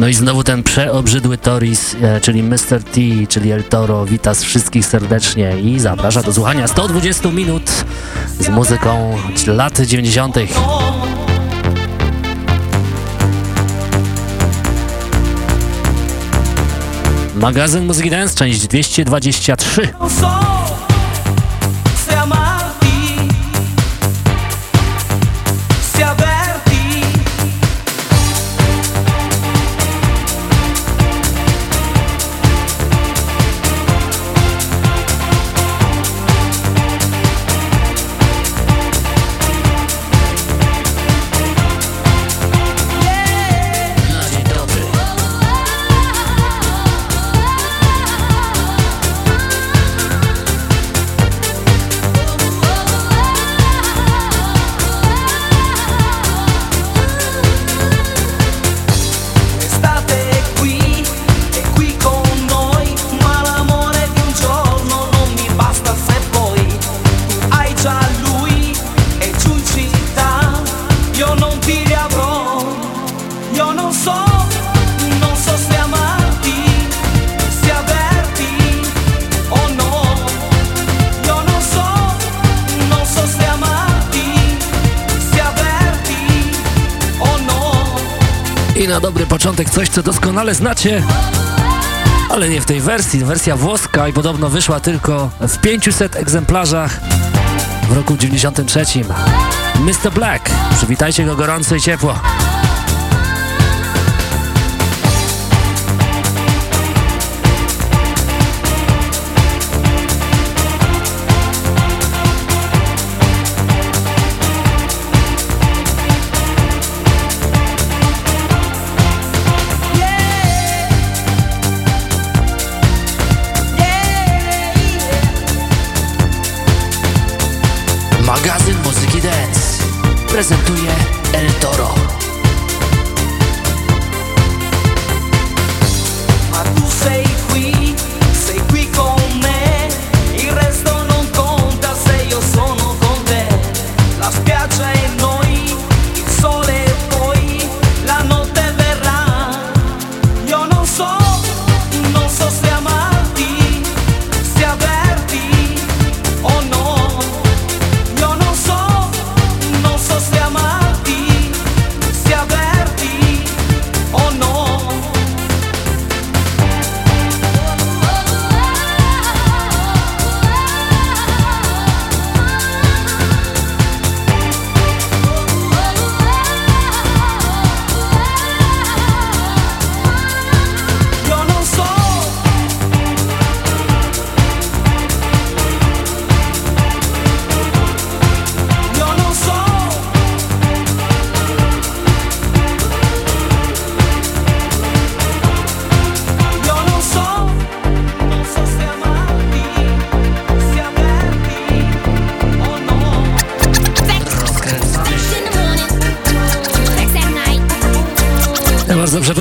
No i znowu ten przeobrzydły Toris, e, czyli Mr. T, czyli El Toro, wita wszystkich serdecznie i zaprasza do słuchania 120 minut z muzyką lat 90. Magazyn Muzyki Dance, część 223. coś, co doskonale znacie, ale nie w tej wersji. Wersja włoska i podobno wyszła tylko w 500 egzemplarzach w roku 93. Mr. Black. Przywitajcie go gorąco i ciepło. Prezentuje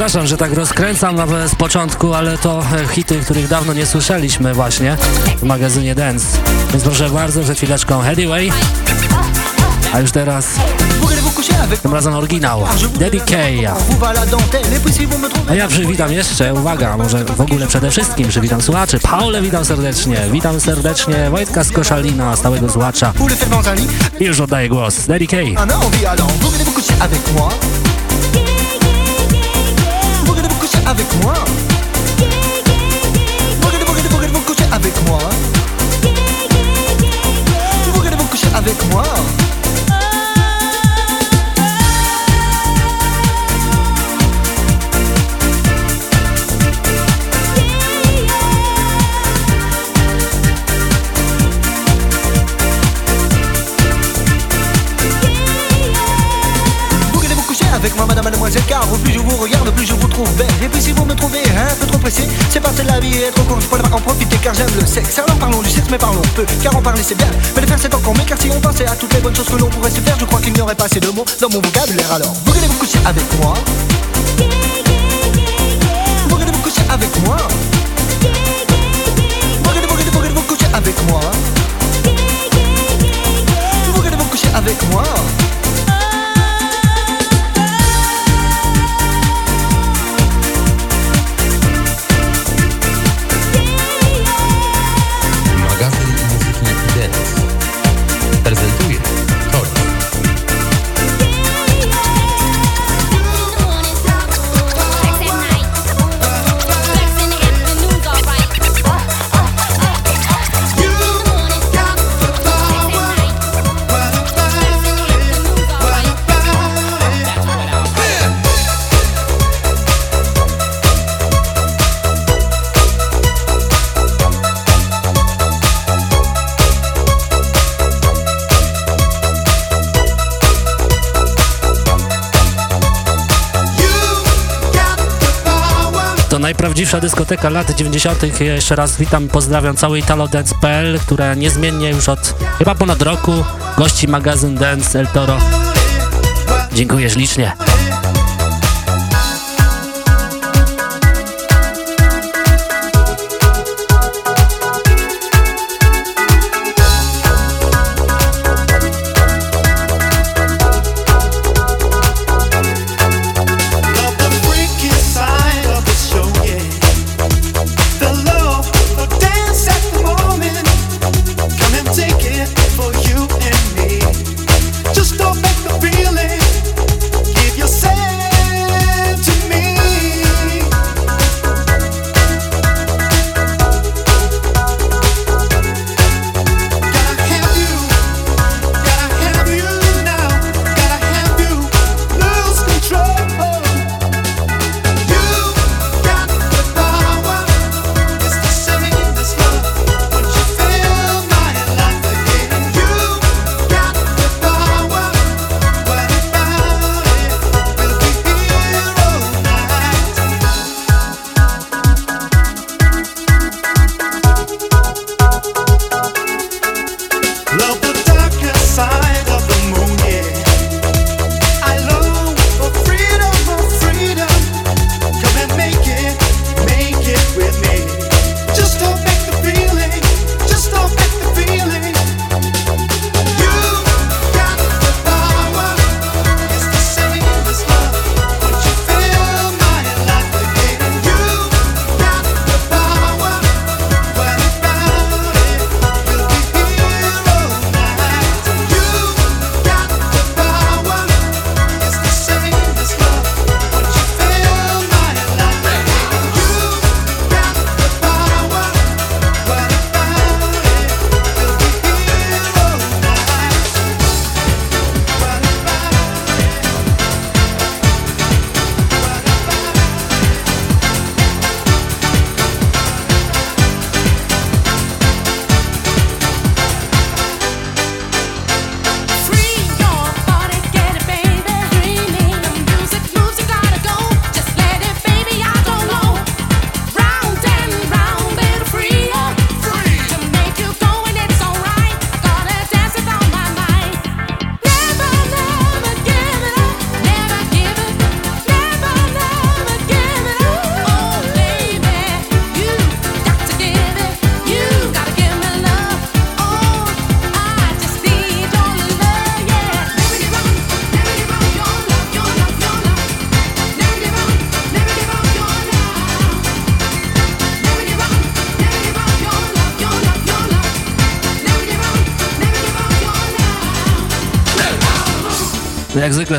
przepraszam, że tak rozkręcam z początku, ale to e, hity, których dawno nie słyszeliśmy właśnie w magazynie Dance. Więc proszę bardzo, że chwileczką Headway. A już teraz tym razem oryginał K. A ja przywitam jeszcze, uwaga, może w ogóle przede wszystkim przywitam słuchaczy. Paule witam serdecznie, witam serdecznie Wojtka z Koszalina, stałego słuchacza. I już oddaję głos. Daddy avec moi. Vous voulez vous coucher avec moi. Vous voulez vous coucher avec moi. Je vous regarde, plus je vous trouve belle. Et puis si vous me trouvez un peu trop pressé, c'est parce que la vie est trop courte, je pourrais en profiter car j'aime le sexe. Alors parlons du sexe, mais parlons peu, car en parler c'est bien. Mais le faire c'est encore mieux, car si on pensait à toutes les bonnes choses que l'on pourrait se faire, je crois qu'il n'y aurait pas assez de mots dans mon vocabulaire. Alors, vous allez vous coucher avec moi? Vous allez vous coucher avec moi? Vous allez vous, vous coucher avec moi? Vous allez vous coucher avec moi? Najprawdziwsza dyskoteka lat 90. Jeszcze raz witam, pozdrawiam cały Italo Dance.pl, która niezmiennie już od chyba ponad roku gości magazyn Dance El Toro. Dziękuję ślicznie.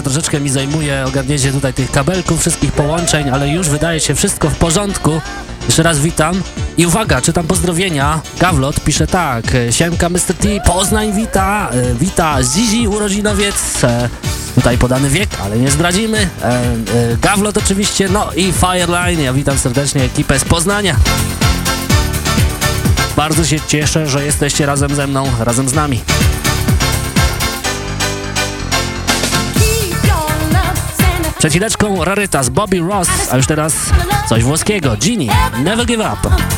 Troszeczkę mi zajmuje ogarnięcie tutaj tych kabelków, wszystkich połączeń, ale już wydaje się wszystko w porządku. Jeszcze raz witam. I uwaga, czytam pozdrowienia. Gawlot pisze tak. Siemka Mr. T, Poznań wita, e, wita Zizi urodzinowiec. E, tutaj podany wiek, ale nie zdradzimy. E, Gawlot oczywiście, no i Fireline. Ja witam serdecznie ekipę z Poznania. Bardzo się cieszę, że jesteście razem ze mną, razem z nami. Przed chwileczką Rarytas, Bobby Ross, a już teraz coś włoskiego. Genie, Never Give Up.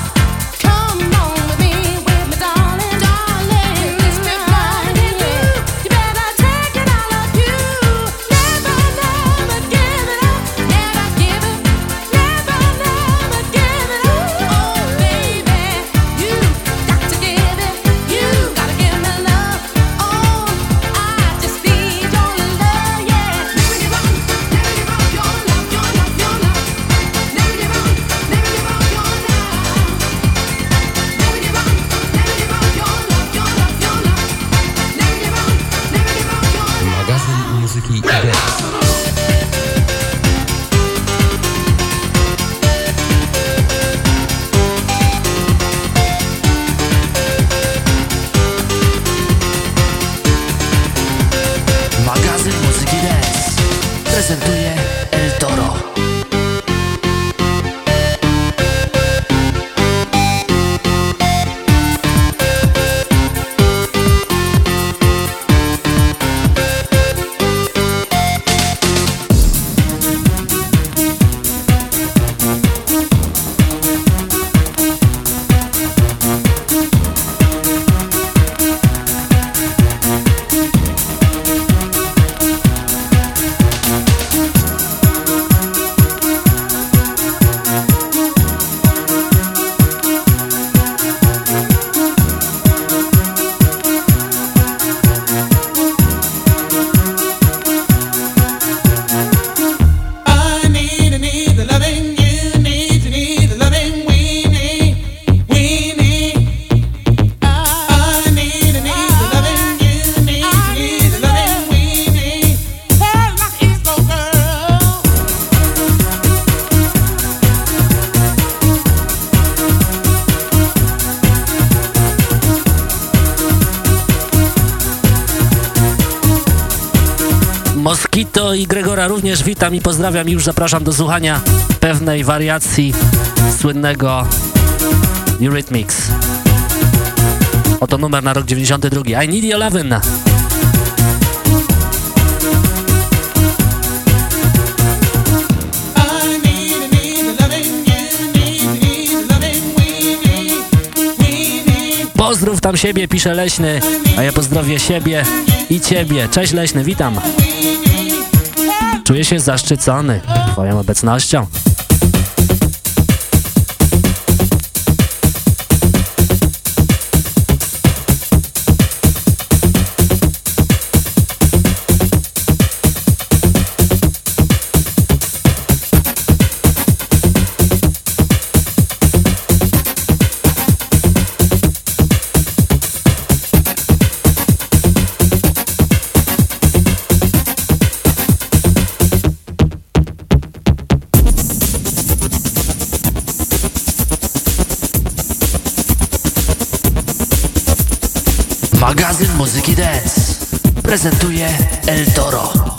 Również witam i pozdrawiam i już zapraszam do słuchania pewnej wariacji słynnego Eurythmics. Oto numer na rok 92. I Need Your Lovin'. Pozdrów tam siebie, pisze Leśny, a ja pozdrowię siebie i ciebie. Cześć Leśny, witam. Czuję się zaszczycony Twoją obecnością. Prezentuje El Toro.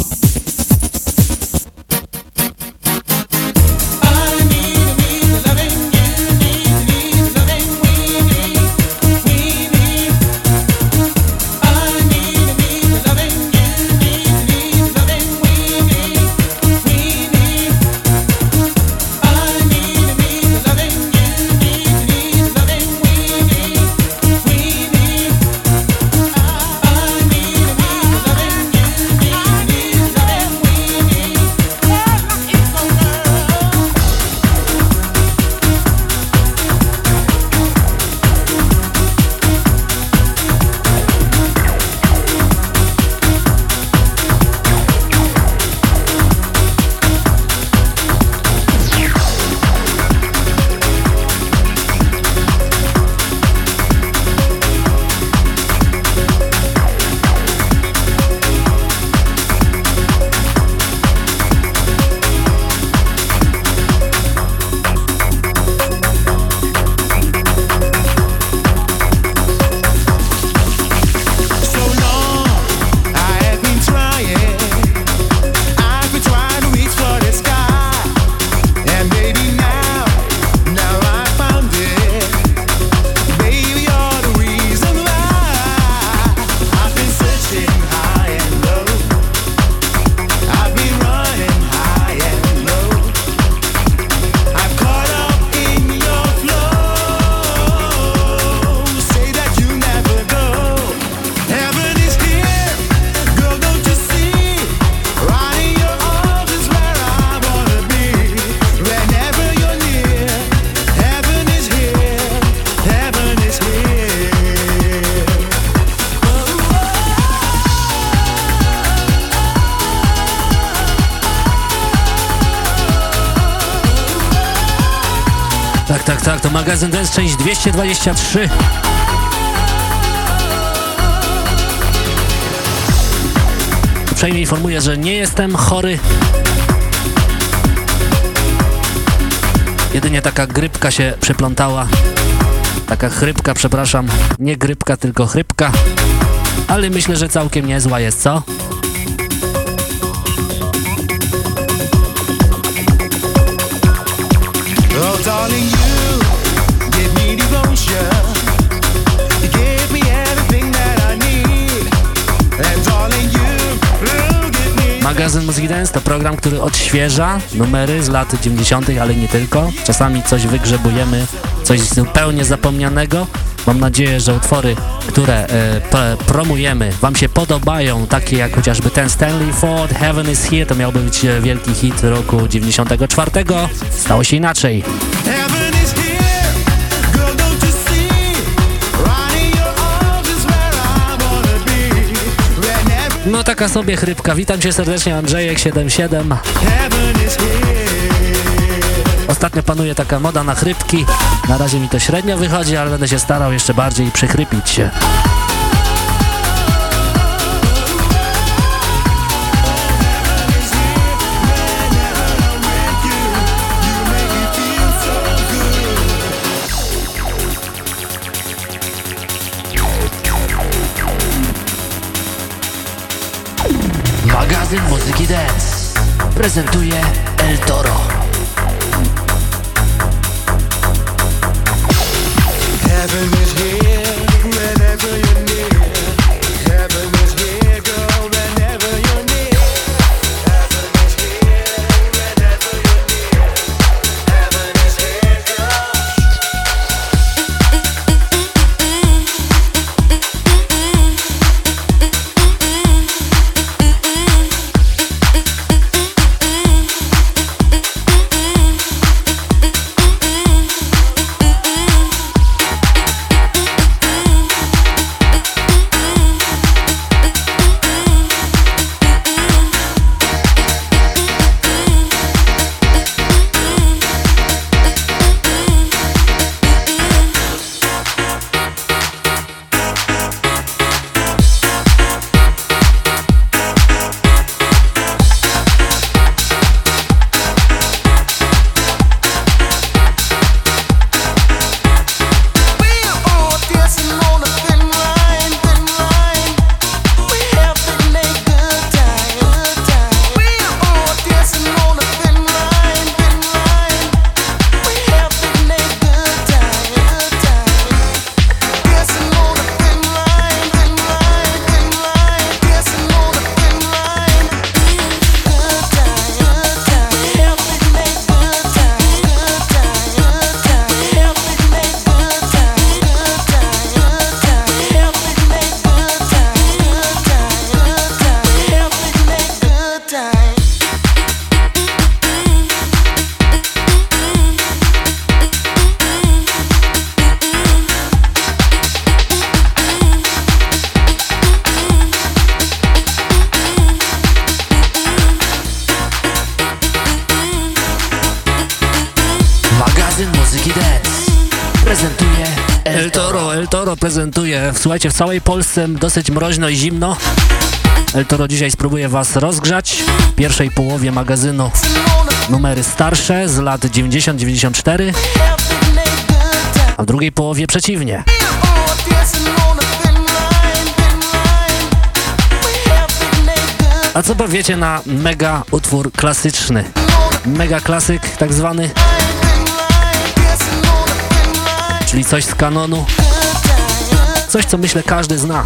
Magazyn Dance, część 223. Uprzejmie informuję, że nie jestem chory. Jedynie taka grypka się przyplątała. Taka chrypka, przepraszam. Nie grypka, tylko chrypka. Ale myślę, że całkiem niezła jest, co? Oh, darling, Magazyn Muzyki Dance to program, który odświeża numery z lat 90., ale nie tylko. Czasami coś wygrzebujemy, coś zupełnie zapomnianego. Mam nadzieję, że utwory, które e, promujemy Wam się podobają, takie jak chociażby ten Stanley Ford, Heaven is Here, to miałby być wielki hit roku 94. Stało się inaczej. No taka sobie chrypka. Witam Cię serdecznie, Andrzejek77. Ostatnio panuje taka moda na chrypki. Na razie mi to średnio wychodzi, ale będę się starał jeszcze bardziej przychrypić się. Prezentuje El Toro. Słuchajcie, w całej Polsce dosyć mroźno i zimno. El Toro dzisiaj spróbuję Was rozgrzać. W pierwszej połowie magazynu numery starsze z lat 90-94, a w drugiej połowie przeciwnie. A co powiecie na mega utwór klasyczny? Mega klasyk tak zwany, czyli coś z kanonu. Coś, co myślę każdy zna.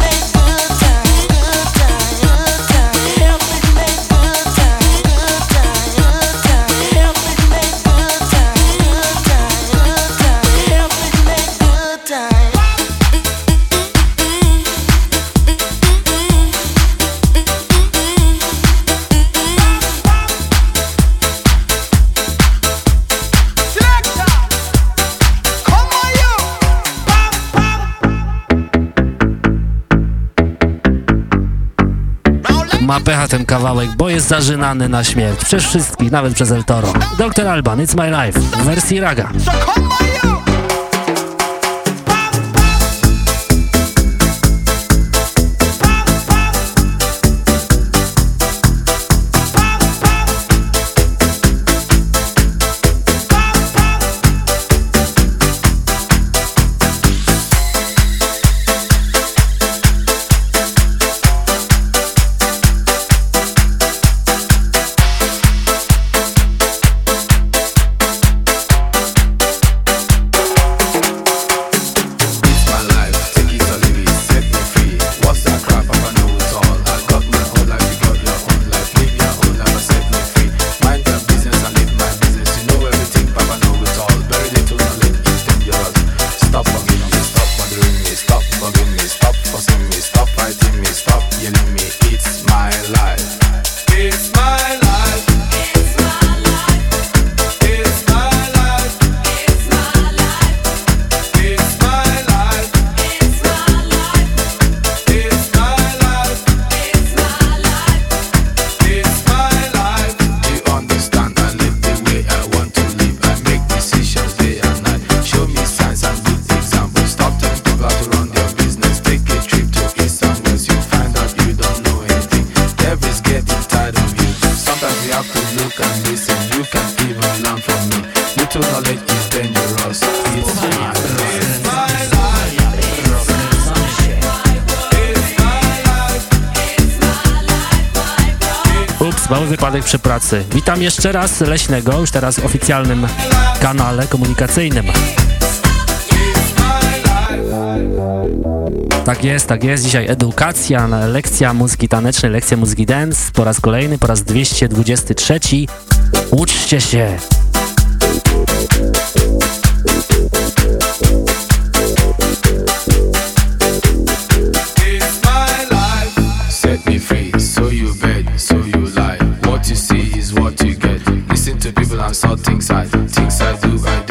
Ma pecha ten kawałek, bo jest zażynany na śmierć. Przez wszystkich, nawet przez El Toro. Dr. Alban, It's My Life w wersji raga. Witam jeszcze raz Leśnego, już teraz w oficjalnym kanale komunikacyjnym. Tak jest, tak jest. Dzisiaj edukacja, lekcja muzyki tanecznej, lekcja muzyki dance po raz kolejny, po raz 223. Uczcie się! I'm so things I, things I do, I do.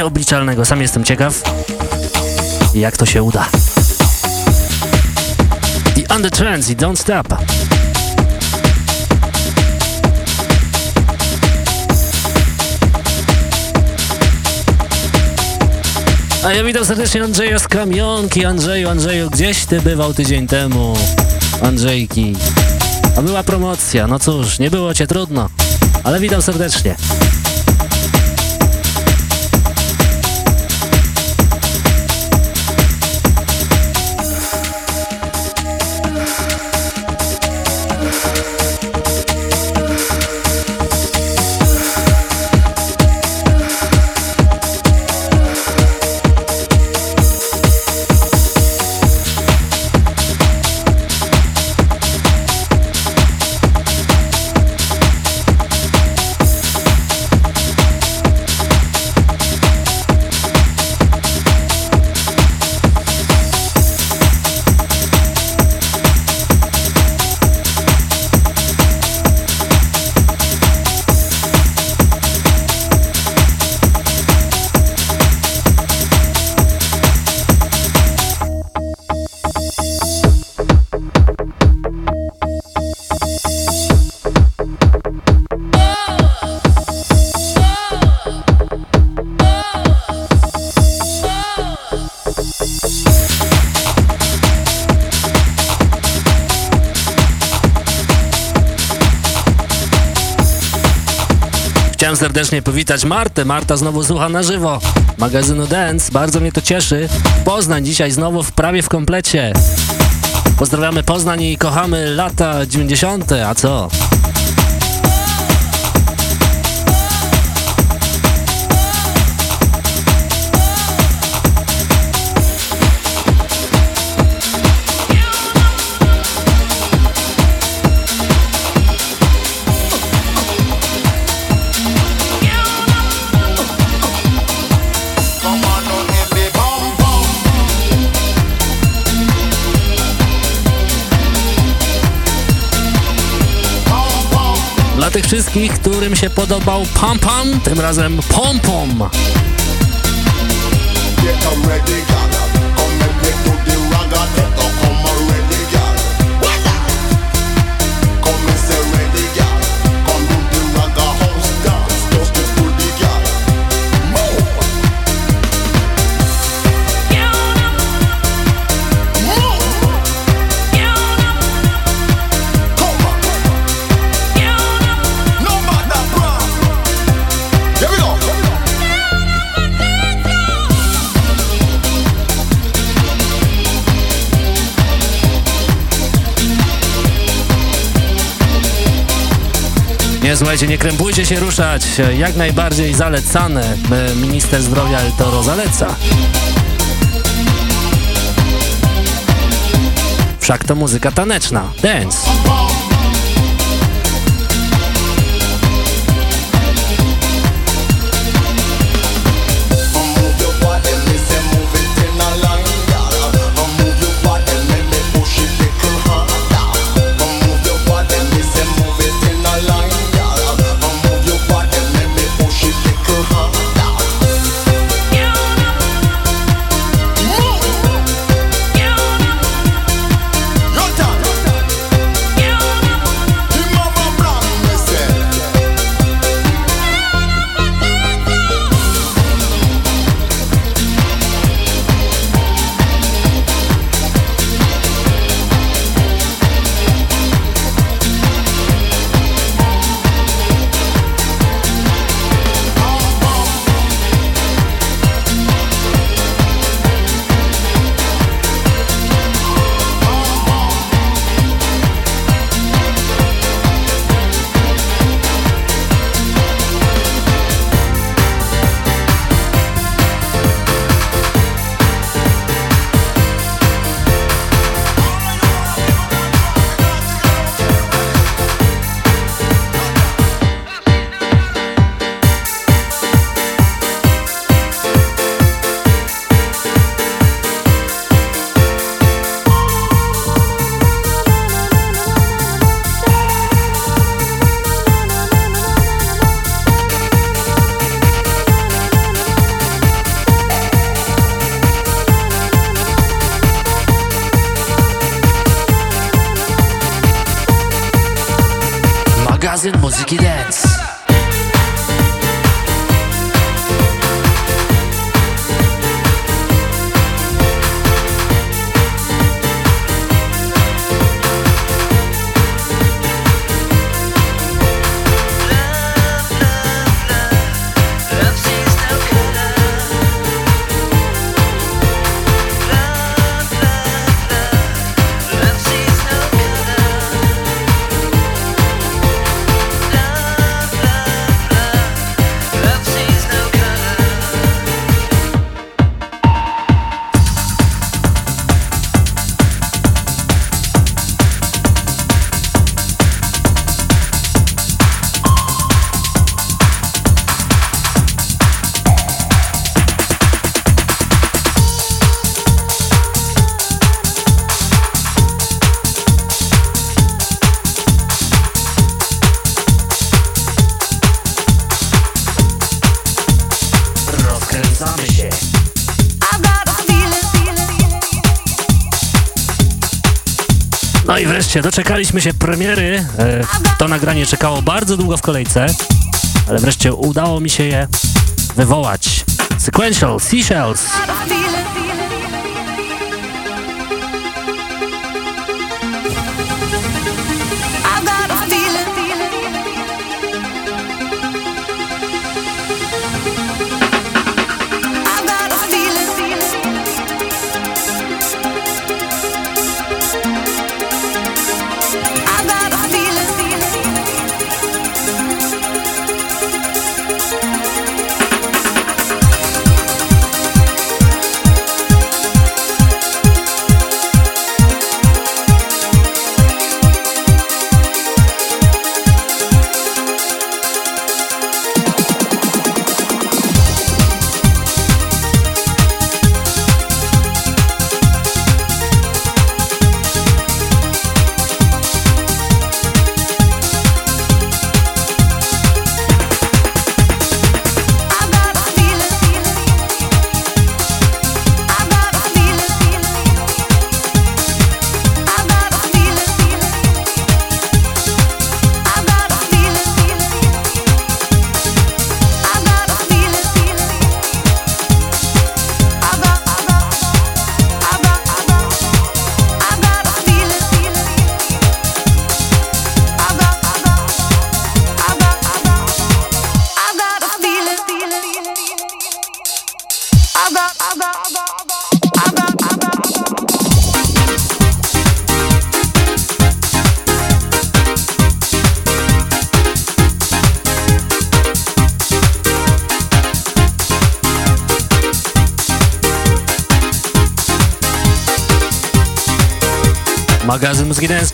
Nieobliczalnego. Sam jestem ciekaw, jak to się uda. The Under Trends i Don't Stop. A ja witam serdecznie Andrzeja z Kamionki. Andrzeju, Andrzeju, gdzieś ty bywał tydzień temu? Andrzejki. A była promocja, no cóż, nie było cię trudno. Ale witam serdecznie. Serdecznie powitać Martę. Marta znowu słucha na żywo magazynu Dance. Bardzo mnie to cieszy. Poznań dzisiaj znowu w prawie w komplecie. Pozdrawiamy Poznań i kochamy lata 90. A co? Wszystkich, którym się podobał Pam Pam, tym razem Pom Pom. Nie, słuchajcie, nie krępujcie się ruszać. Jak najbardziej zalecane. Minister zdrowia to zaleca. Wszak to muzyka taneczna. Dance. Doczekaliśmy się premiery. E, to nagranie czekało bardzo długo w kolejce, ale wreszcie udało mi się je wywołać. Sequential Seashells.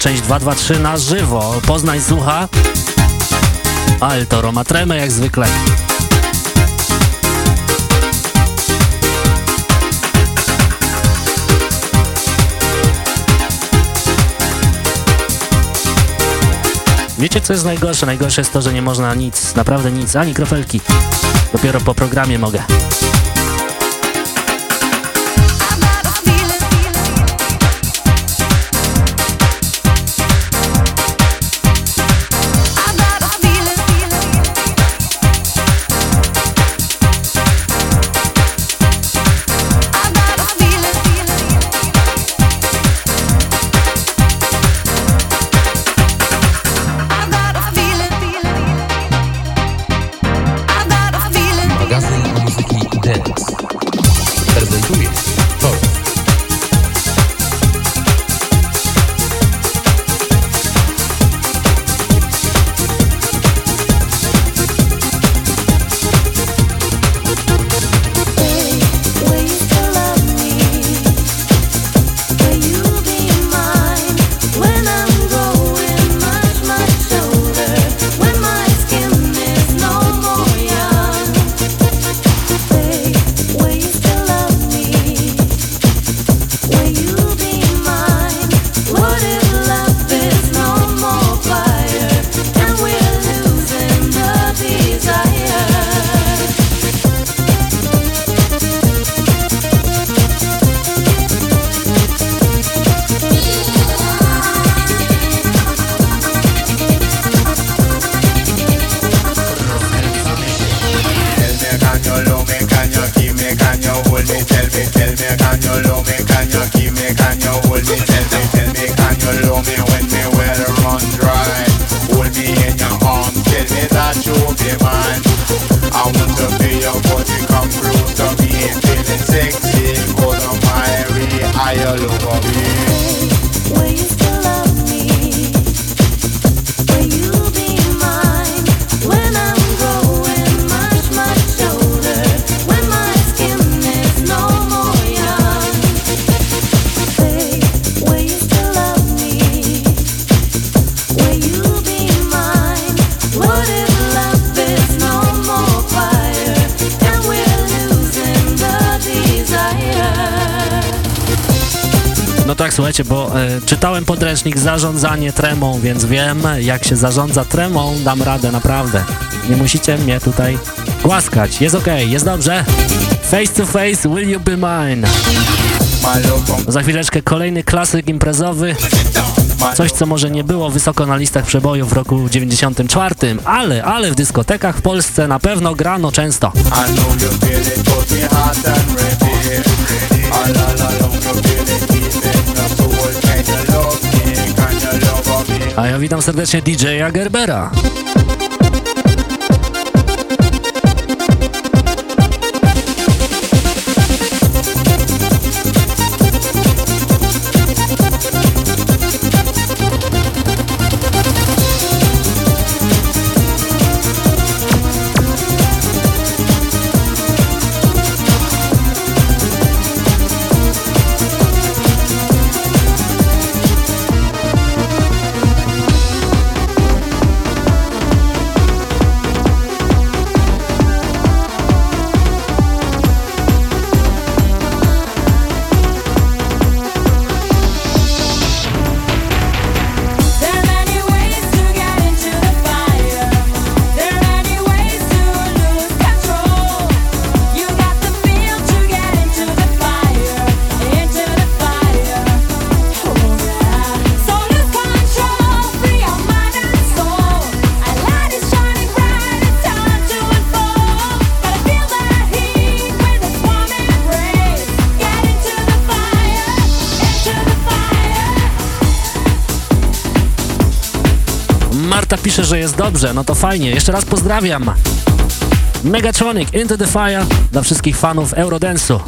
Część 223 na żywo. Poznań słucha. Alto Roma Treme jak zwykle. Wiecie co jest najgorsze? Najgorsze jest to, że nie można nic, naprawdę nic, ani krofelki. Dopiero po programie mogę. Podręcznik zarządzanie tremą, więc wiem, jak się zarządza tremą, dam radę, naprawdę. Nie musicie mnie tutaj głaskać. Jest ok, jest dobrze. Face to face, will you be mine? Za chwileczkę kolejny klasyk imprezowy. Coś, co może nie było wysoko na listach przebojów w roku 94, ale, ale w dyskotekach w Polsce na pewno grano często. A witam serdecznie DJ-a Gerbera. Pisze, że jest dobrze, no to fajnie. Jeszcze raz pozdrawiam. Megatronic Into the Fire dla wszystkich fanów Eurodance'u.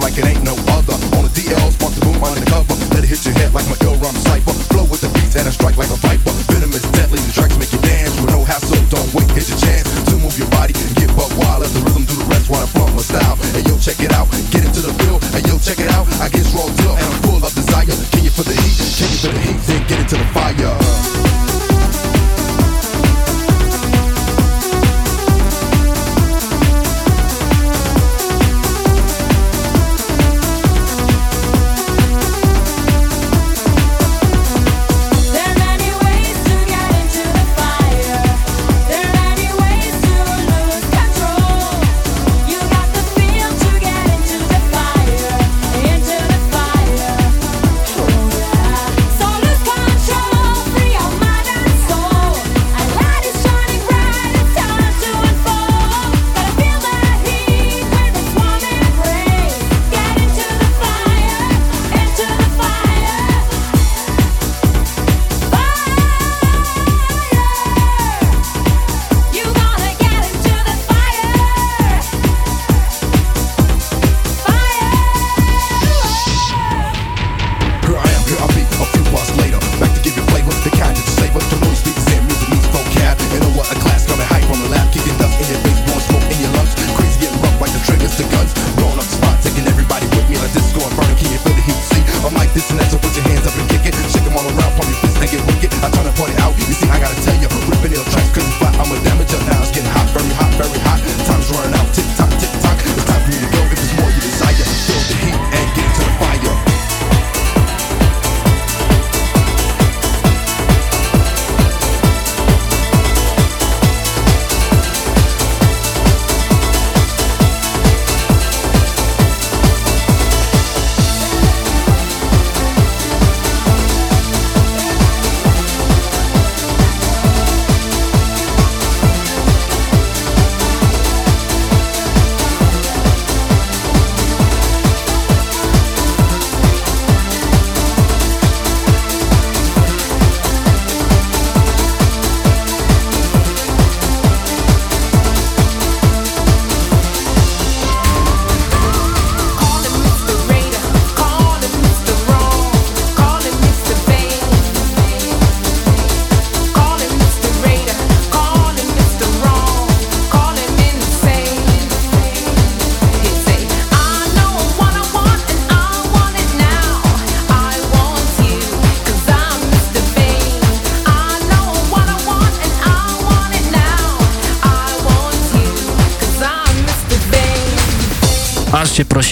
like it ain't no other on the DL spark the boom let it hit your head like my ill rhyme cipher flow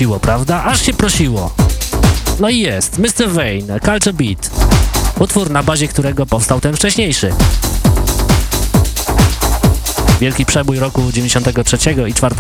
prosiło, prawda? Aż się prosiło. No i jest, Mr. Vane, Culture Beat. Utwór, na bazie którego powstał ten wcześniejszy. Wielki przebój roku 93 i 4.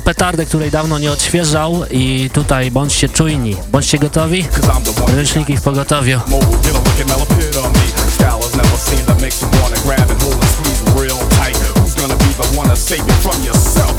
petardę, której dawno nie odświeżał i tutaj bądźcie czujni, bądźcie gotowi, ręczniki w pogotowiu. save you from yourself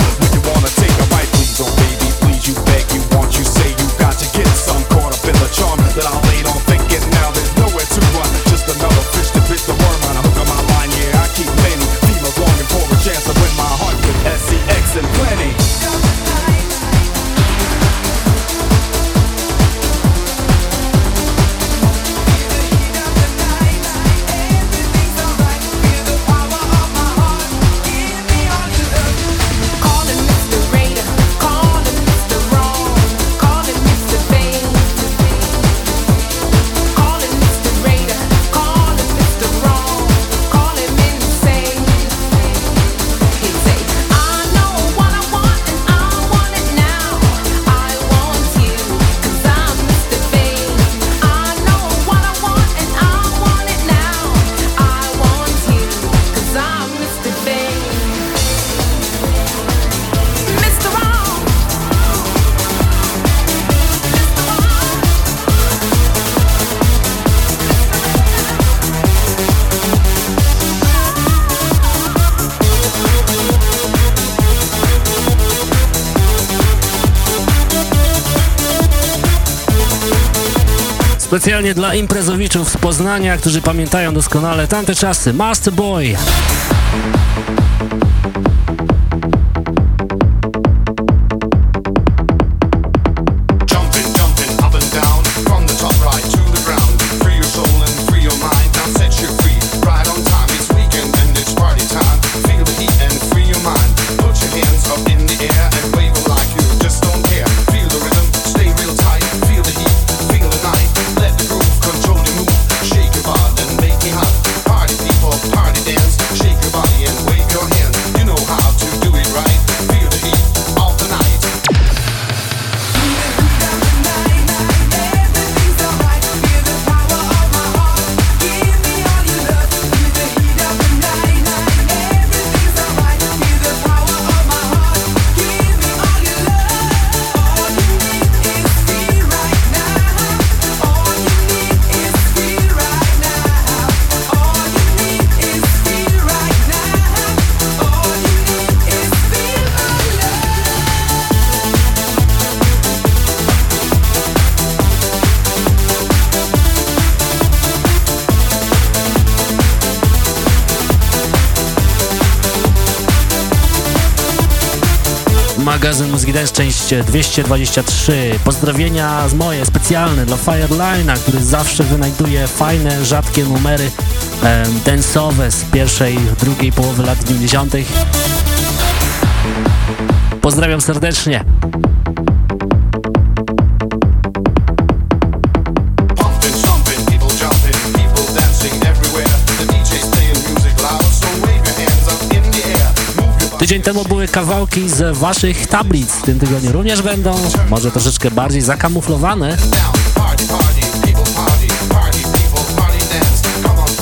Specjalnie dla imprezowiczów z Poznania, którzy pamiętają doskonale tamte czasy. Master Boy. Magazyn Muzyki Dance, część 223. Pozdrowienia z moje specjalne dla Fireline'a, który zawsze wynajduje fajne, rzadkie numery e, dance'owe z pierwszej, drugiej połowy lat 90. Pozdrawiam serdecznie. Tydzień temu były kawałki z waszych tablic, w tym tygodniu również będą, może troszeczkę bardziej zakamuflowane.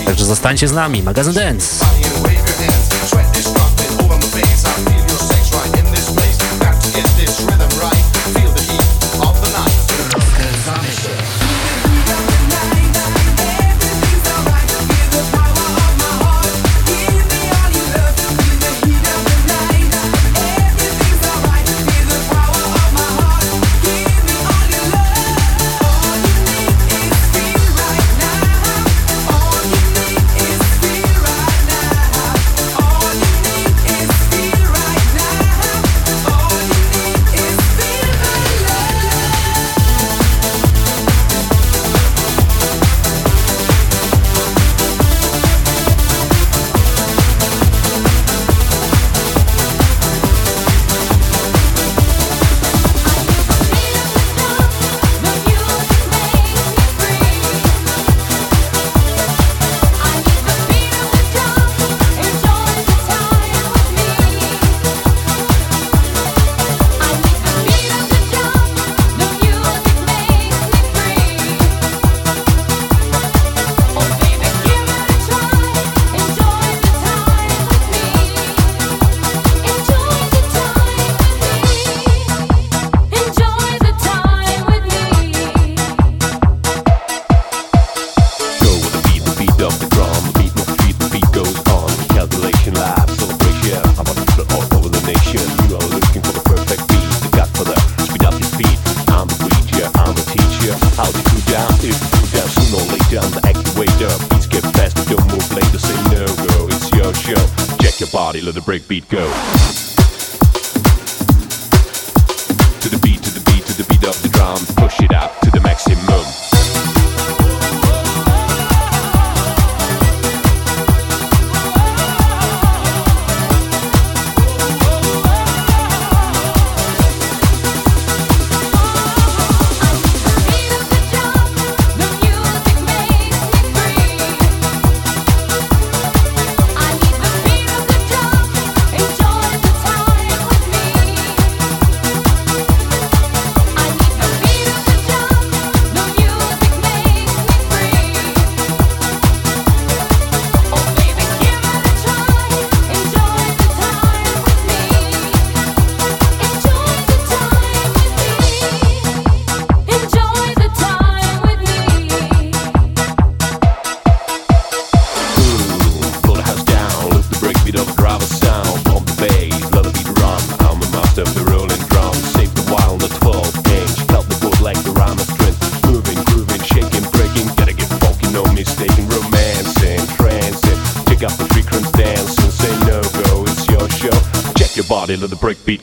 Także zostańcie z nami, magazyn Dance.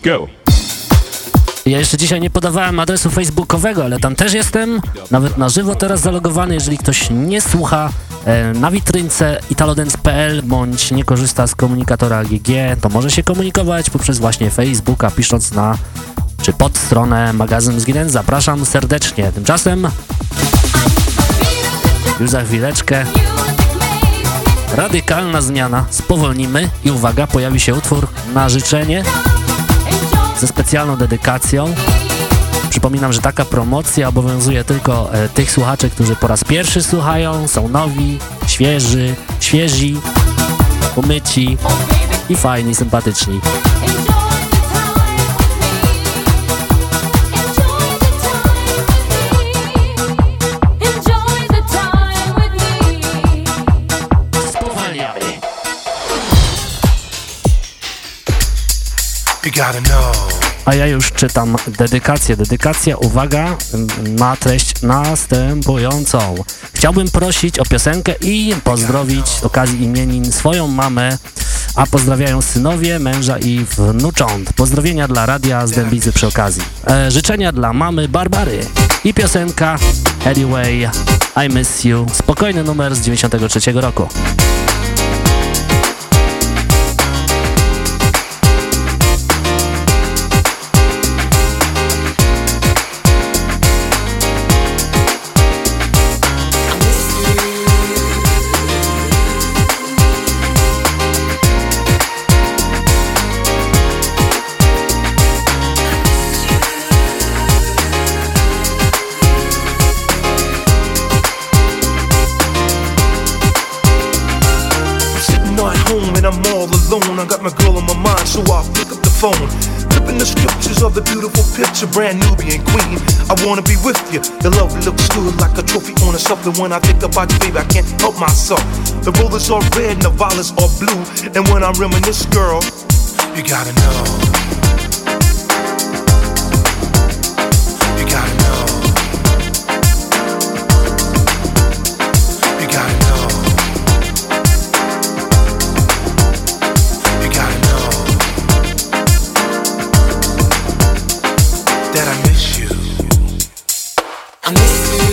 Go. Ja jeszcze dzisiaj nie podawałem adresu facebookowego, ale tam też jestem, nawet na żywo teraz zalogowany, jeżeli ktoś nie słucha e, na witrynce italodance.pl bądź nie korzysta z komunikatora GG, to może się komunikować poprzez właśnie Facebooka, pisząc na czy pod stronę magazyn Zgiden. Zapraszam serdecznie. Tymczasem już za chwileczkę radykalna zmiana. Spowolnimy i uwaga, pojawi się utwór na życzenie ze specjalną dedykacją. Przypominam, że taka promocja obowiązuje tylko e, tych słuchaczy, którzy po raz pierwszy słuchają, są nowi, świeży, świeżi, umyci i fajni, sympatyczni. A ja już czytam dedykację. Dedykacja, uwaga, ma treść następującą. Chciałbym prosić o piosenkę i pozdrowić z okazji imienin swoją mamę, a pozdrawiają synowie, męża i wnucząt. Pozdrowienia dla radia z Dębicy przy okazji. E, życzenia dla mamy Barbary i piosenka Anyway, I Miss You. Spokojny numer z 93 roku. Phone. Flipping the scriptures of the beautiful picture, brand Nubian queen. I wanna be with you. Your love looks good like a trophy on a something. When I think about you, baby, I can't help myself. The roses are red and the violets are blue. And when I reminisce, girl, you gotta know. I miss you.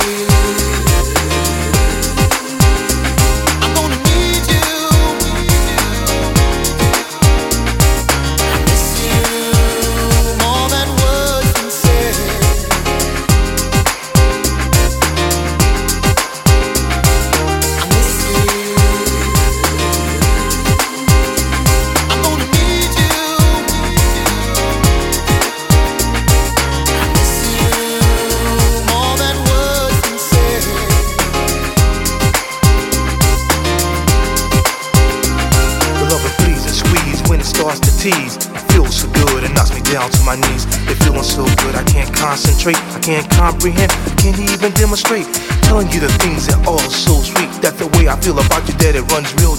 It runs real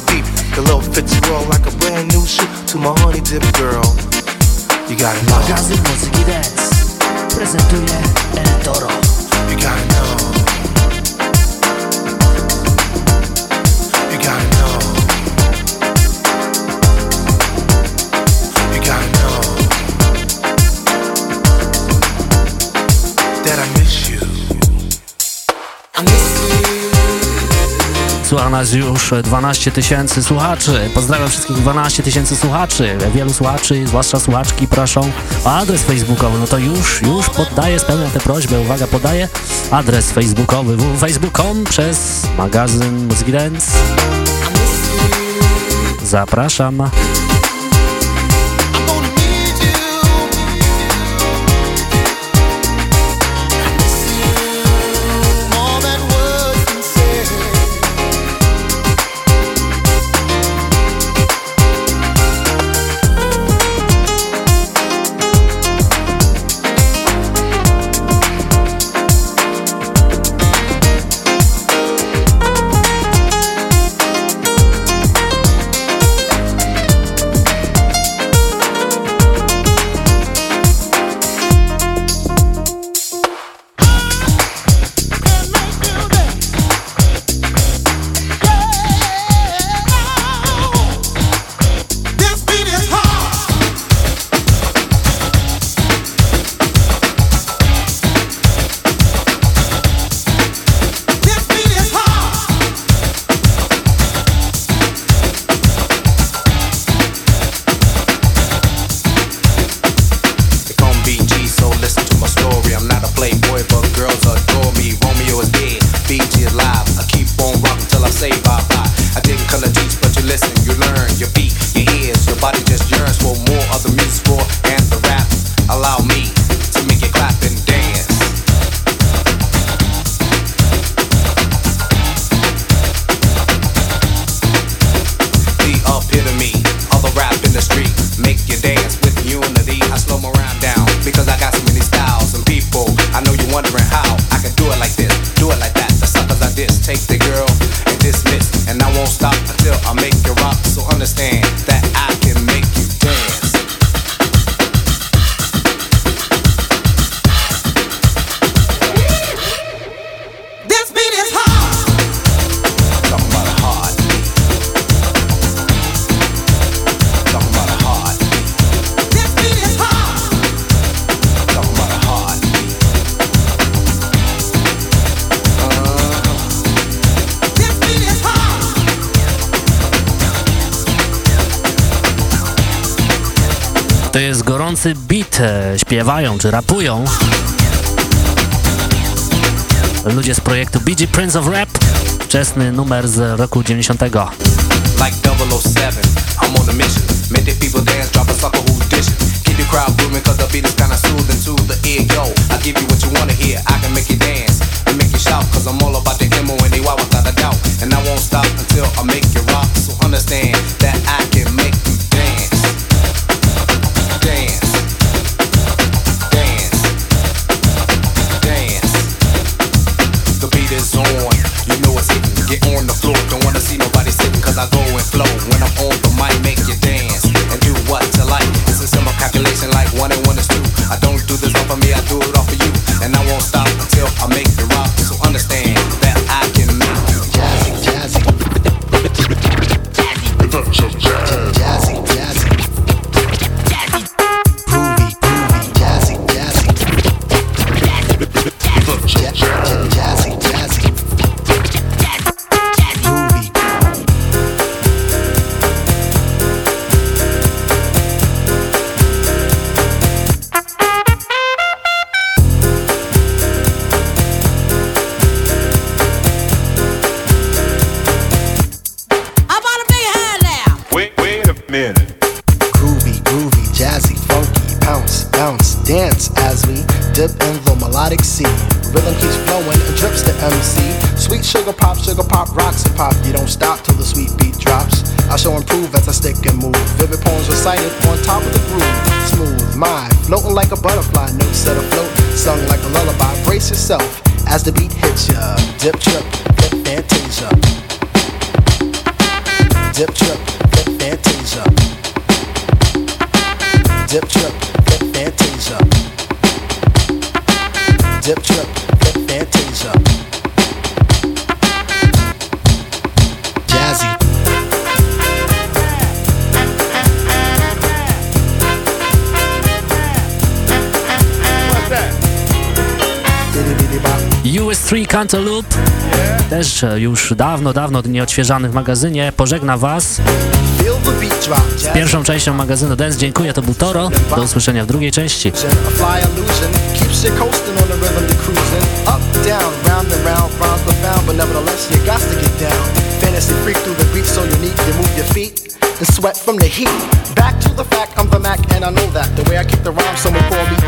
Słucha nas już 12 tysięcy słuchaczy. Pozdrawiam wszystkich 12 tysięcy słuchaczy. Wielu słuchaczy, zwłaszcza słuchaczki, proszą o adres facebookowy. No to już, już poddaję, spełniam tę prośbę. Uwaga, podaję adres facebookowy www.facebook.com przez magazyn Muzyki Dance. Zapraszam. Śpiewają czy rapują ludzie z projektu BG Prince of Rap, wczesny numer z roku 90. Like 007, I'm on a mission. People dance, drop a the crowd cause is yo. I give you what you hear, I can make you dance and make you shout cause I'm all about the M-O-N-E-Y without a doubt. And I won't stop until I make you rock, so understand that I can make you When I'm on the mic, make you dance and do what you like. It's a simple calculation like one and one is two. I don't do this all for me, I do it też e, już dawno, dawno nieodświeżany w magazynie. Pożegna Was z pierwszą częścią magazynu Dance. Dziękuję, to był Toro. Do usłyszenia w drugiej części. And sweat from the heat. Back to the fact, I'm the Mac and I know that. The way I keep the rhyme, someone call me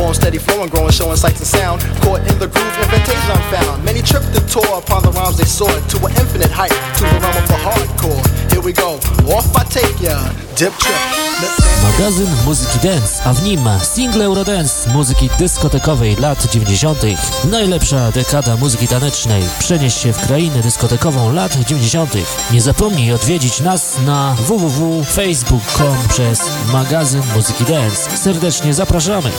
Poem steady flowing, growing, showing sights and sound. Caught in the groove, invitation found. Many tripped and tore upon the rhymes they soared to an infinite height, to the realm of the hardcore. Here we go, off I take ya, dip trip. Magazyn muzyki dance, a w nim single Eurodance muzyki dyskotekowej lat 90. Najlepsza dekada muzyki tanecznej. Przenieś się w krainę dyskotekową lat 90. Nie zapomnij odwiedzić nas na www.facebook.com przez magazyn muzyki dance. Serdecznie zapraszamy.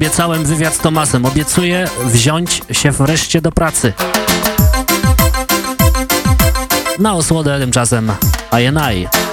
Obiecałem wywiad z Tomasem. Obiecuję wziąć się wreszcie do pracy. Na osłodę tymczasem INI. Ten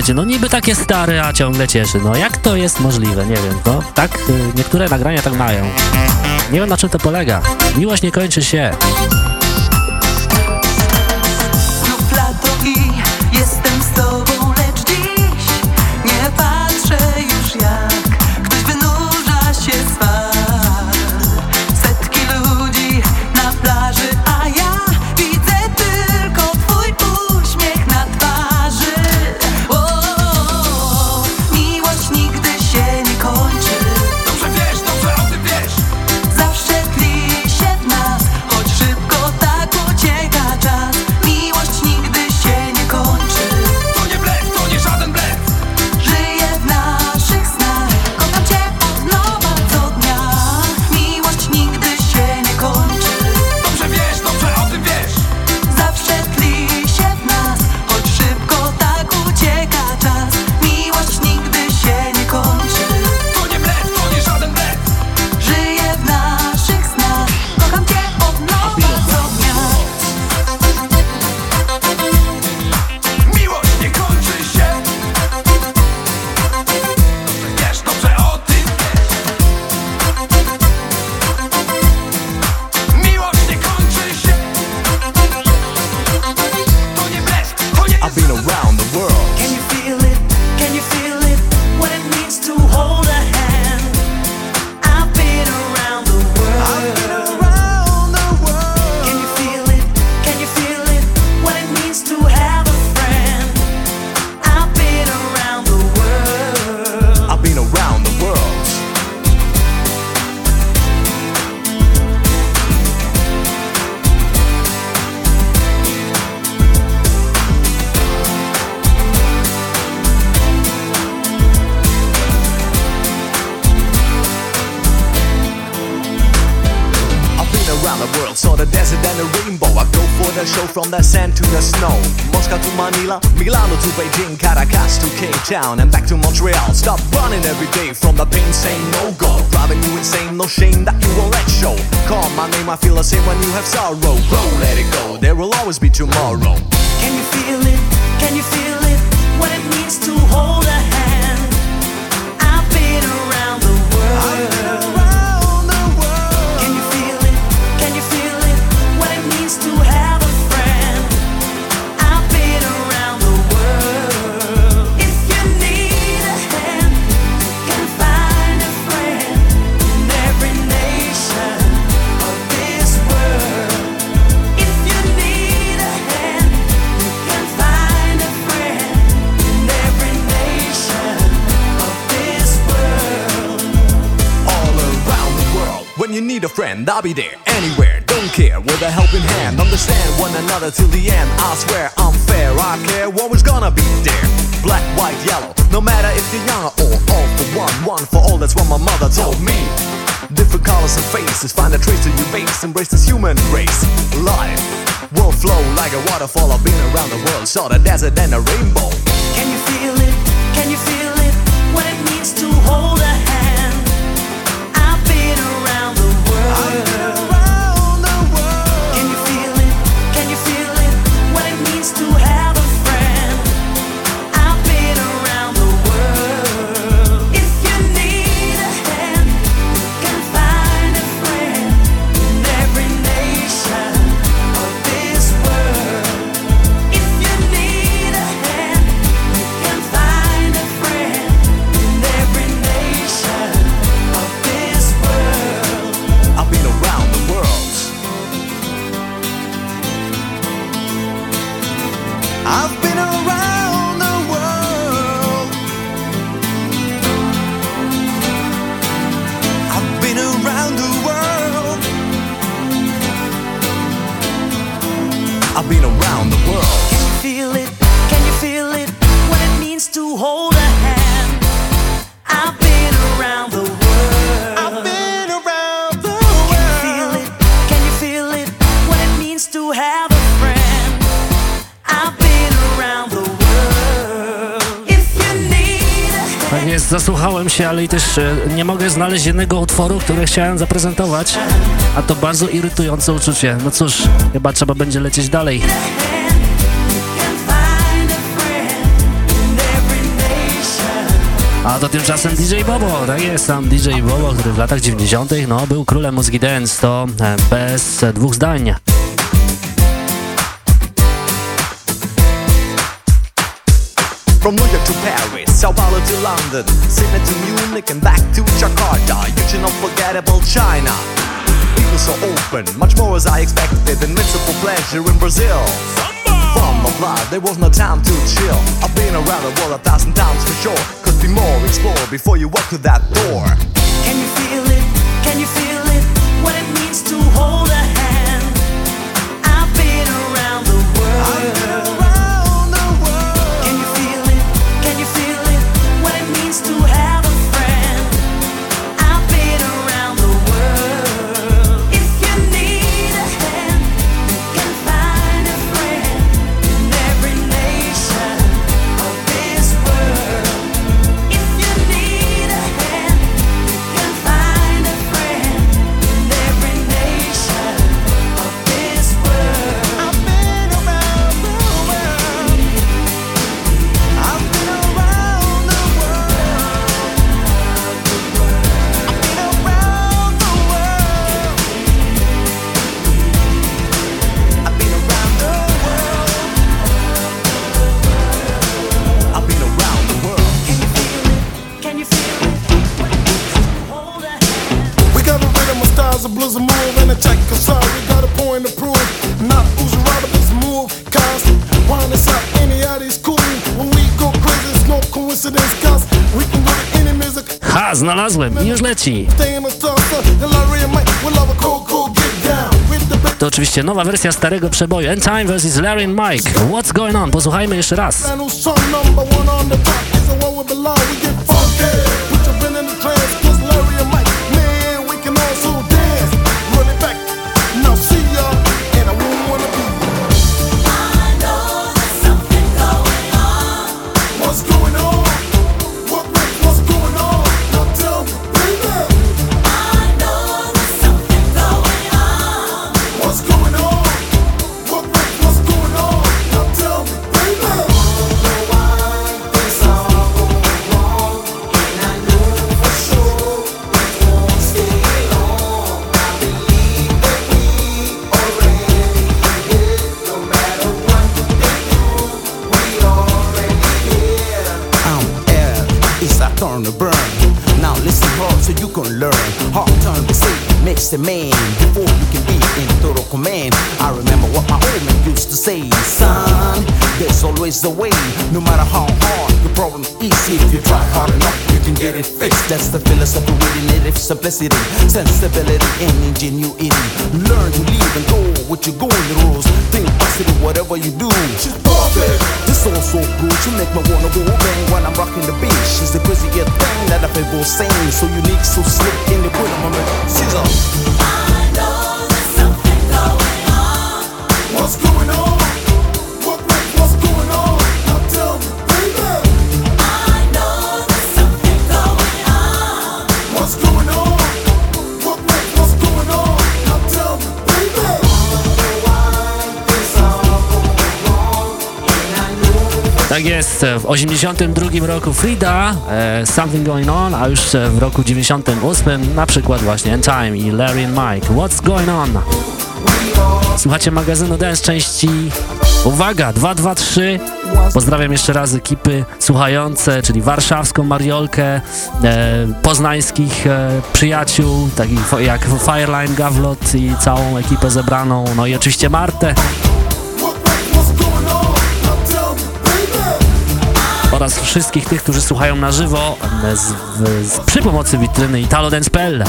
Słuchajcie, no niby takie stare, a ciągle cieszy. No jak to jest możliwe? Nie wiem. No tak, y, niektóre nagrania tak mają. Nie wiem na czym to polega. Miłość nie kończy się. Town, and back to Montreal. Stop running every day from the pain, saying no go. Driving you insane, no shame that you won't let show. Call my name, I feel the same when you have sorrow. Friend, I'll be there anywhere. Don't care with a helping hand. Understand one another till the end. I swear I'm fair. I care always gonna be there. Black, white, yellow. No matter if you're young or old. All for one, one for all. That's what my mother told me. Different colors and faces. Find a trace to your base. Embrace this human race. Life will flow like a waterfall. I've been around the world. Saw the desert and a rainbow. The Jest, zasłuchałem się, ale i też e, nie mogę znaleźć jednego utworu, który chciałem zaprezentować, a to bardzo irytujące uczucie. No cóż, chyba trzeba będzie lecieć dalej. A to tymczasem DJ Bobo, tak jest, sam DJ Bobo, który w latach 90. no był królem muzyki dance, to e, bez dwóch zdań. From New York to Paris, Sao Paulo to London, Sydney to Munich and back to Jakarta, huge and unforgettable China. People so open, much more as I expected, invincible pleasure in Brazil. From the blood, there was no time to chill. I've been around the world a thousand times for sure. Could be more, explore before you walk through that door. Can you feel of a blues move, and a check. We got a point to prove. Not who's right, but this move. Cause any of these cool. When we go crazy, it's no coincidence. Cause we can go to any music. Ha, znalazłem, już leci. To oczywiście nowa wersja starego przeboju End Time vs. Larry and Mike. What's going on? Posłuchajmy jeszcze raz. funky. Put your in the trance, man before you can be in total command. I remember what my old man used to say, son. There's always a way, no matter how hard the problem is. If you try hard enough, you can get it fixed. That's the philosophy with native simplicity, sensibility, and ingenuity. Learn to live and go with your going rules. Think positive, whatever you do. She's perfect. This song so cool, she make me wanna go bang when I'm rocking the beat. She's the craziest thing that I've ever seen. So unique, so slick in the rhythm. I'm a scissor. I know there's something going Tak jest, w 82 roku Frida, e, Something Going On, a już w roku 98 na przykład właśnie End Time i Larry and Mike, What's Going On? Słuchacie magazynu Dance części, uwaga, 223, pozdrawiam jeszcze raz ekipy słuchające, czyli warszawską Mariolkę, e, poznańskich e, przyjaciół, takich jak Fireline, Gawlot i całą ekipę zebraną, no i oczywiście Martę. Oraz wszystkich tych, którzy słuchają na żywo z, z, przy pomocy witryny italodance.pl.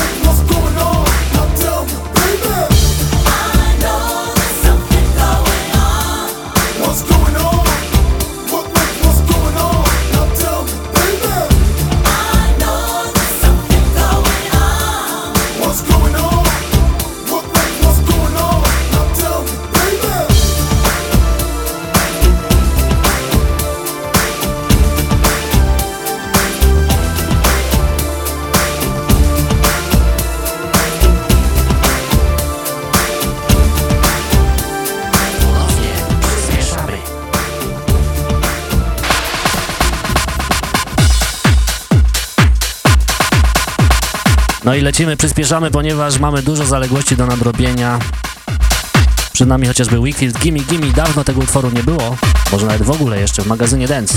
No i lecimy, przyspieszamy, ponieważ mamy dużo zaległości do nadrobienia. Przed nami chociażby Wickfield, Gimme Gimme, dawno tego utworu nie było, może nawet w ogóle jeszcze w magazynie Dance.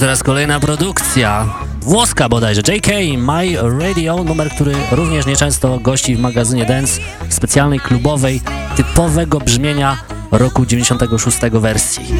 Już teraz kolejna produkcja. Włoska bodajże, JK, My Radio, numer, który również nieczęsto gości w magazynie Dance, specjalnej klubowej, typowego brzmienia roku 96 wersji.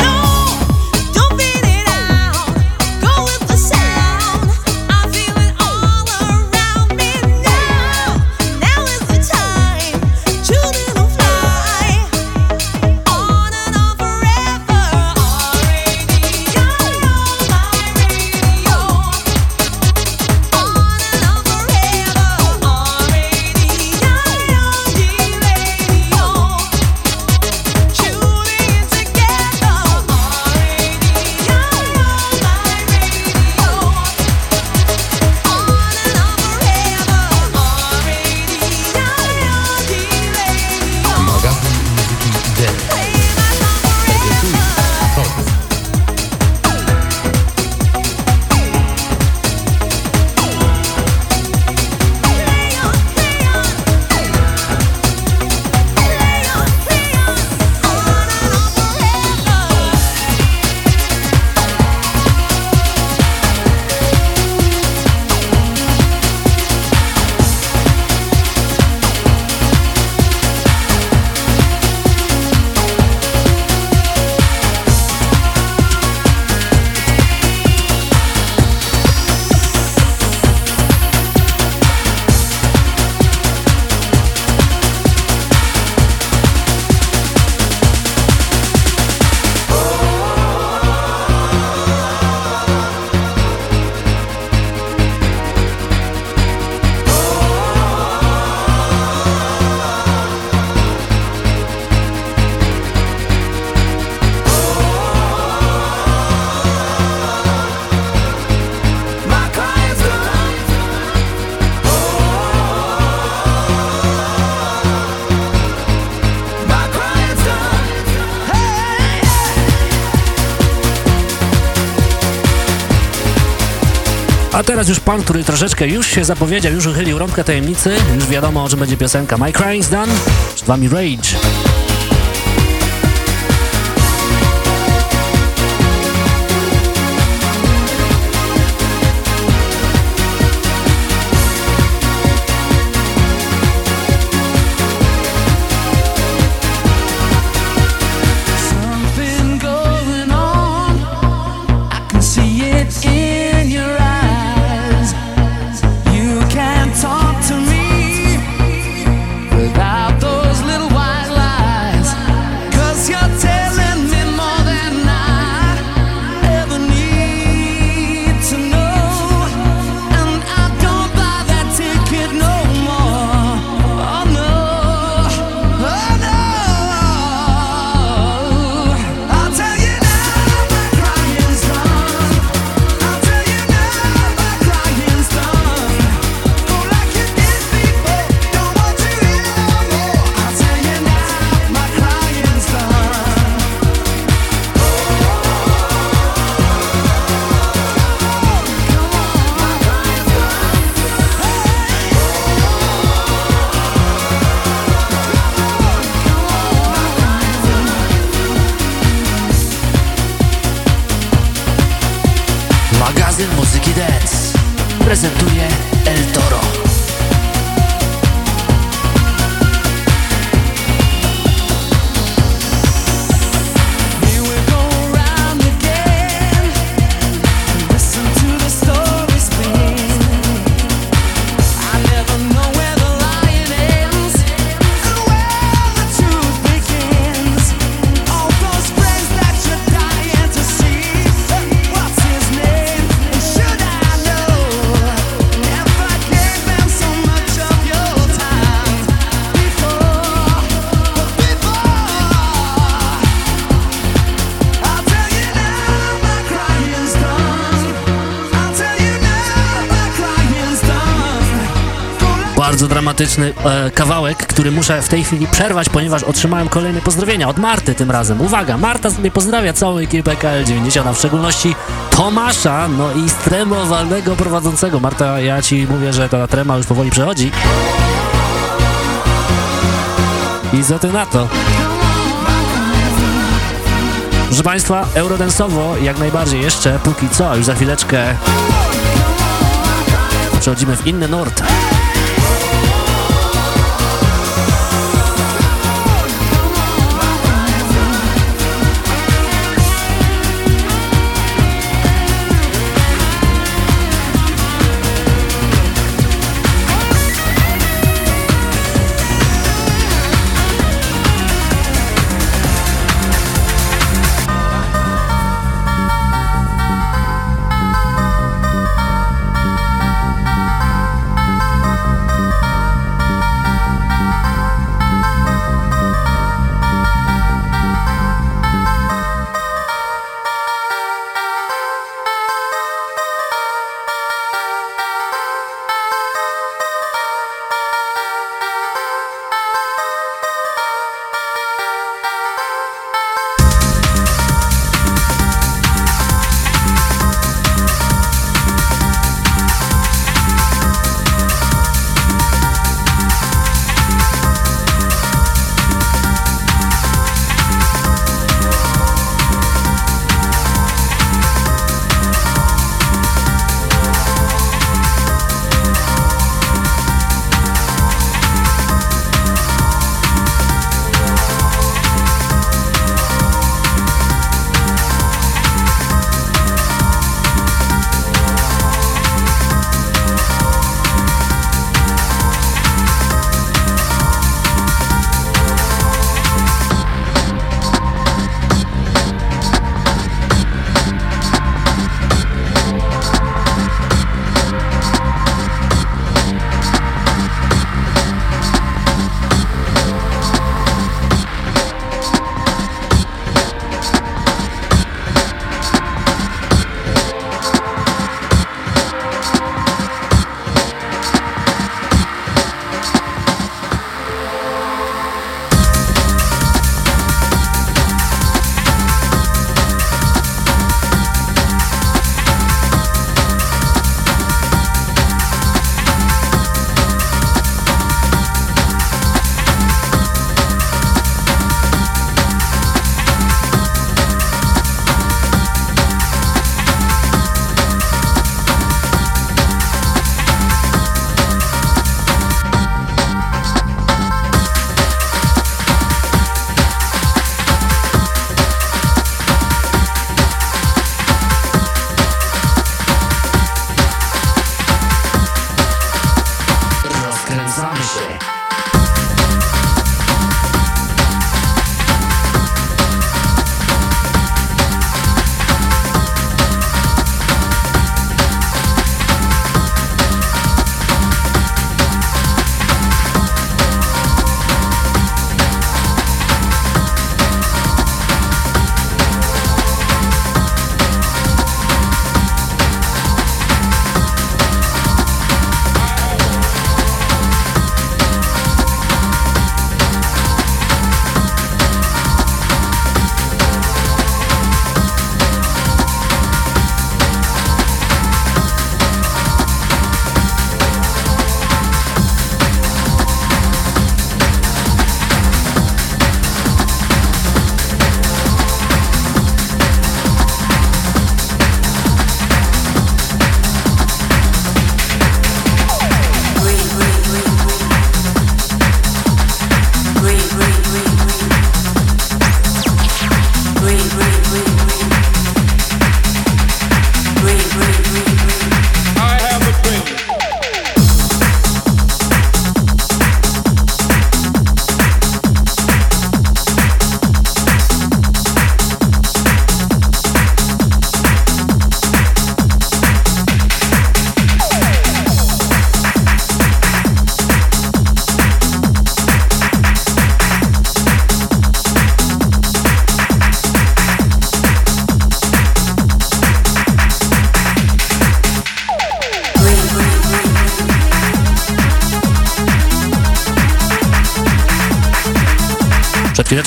Który troszeczkę już się zapowiedział, już uchylił rąbkę tajemnicy, już wiadomo, że będzie piosenka. My Crying's Done, przed wami Rage. E, kawałek, który muszę w tej chwili przerwać, ponieważ otrzymałem kolejne pozdrowienia od Marty tym razem. Uwaga, Marta sobie pozdrawia całą ekipę KL90, a w szczególności Tomasza, no i stremowalnego prowadzącego. Marta, ja ci mówię, że ta trema już powoli przechodzi. I za ty na to. Proszę Państwa, eurodensowo jak najbardziej jeszcze, póki co, już za chwileczkę przechodzimy w inny nurt.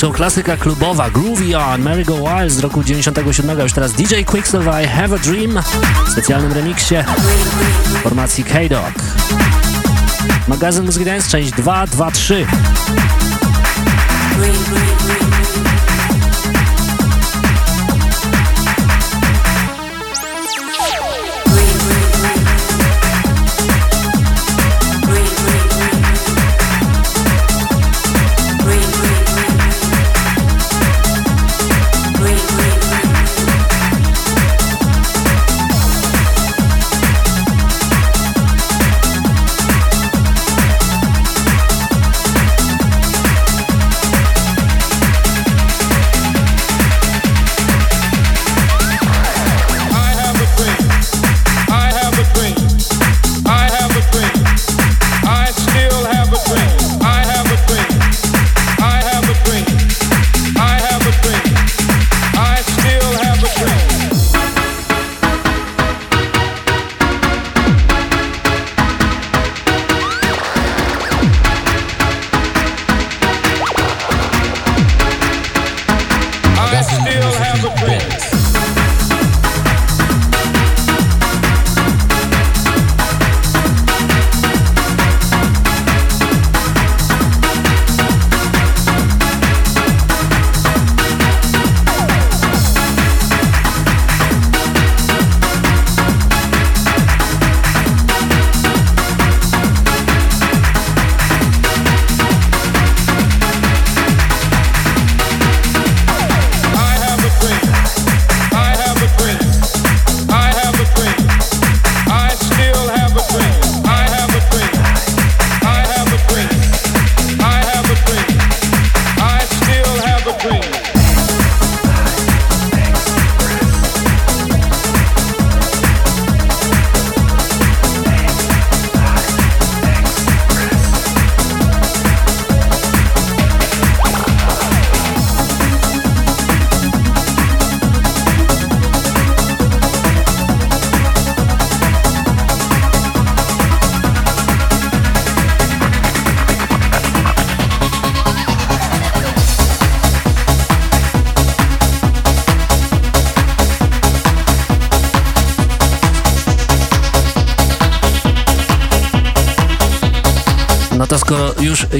Chwileczką klasyka klubowa Groovy On, Merry Go Wild z roku 97, już teraz DJ Quicksilver I Have a Dream w specjalnym remiksie formacji K-Dog. Magazyn Muzyki Dance, część 223.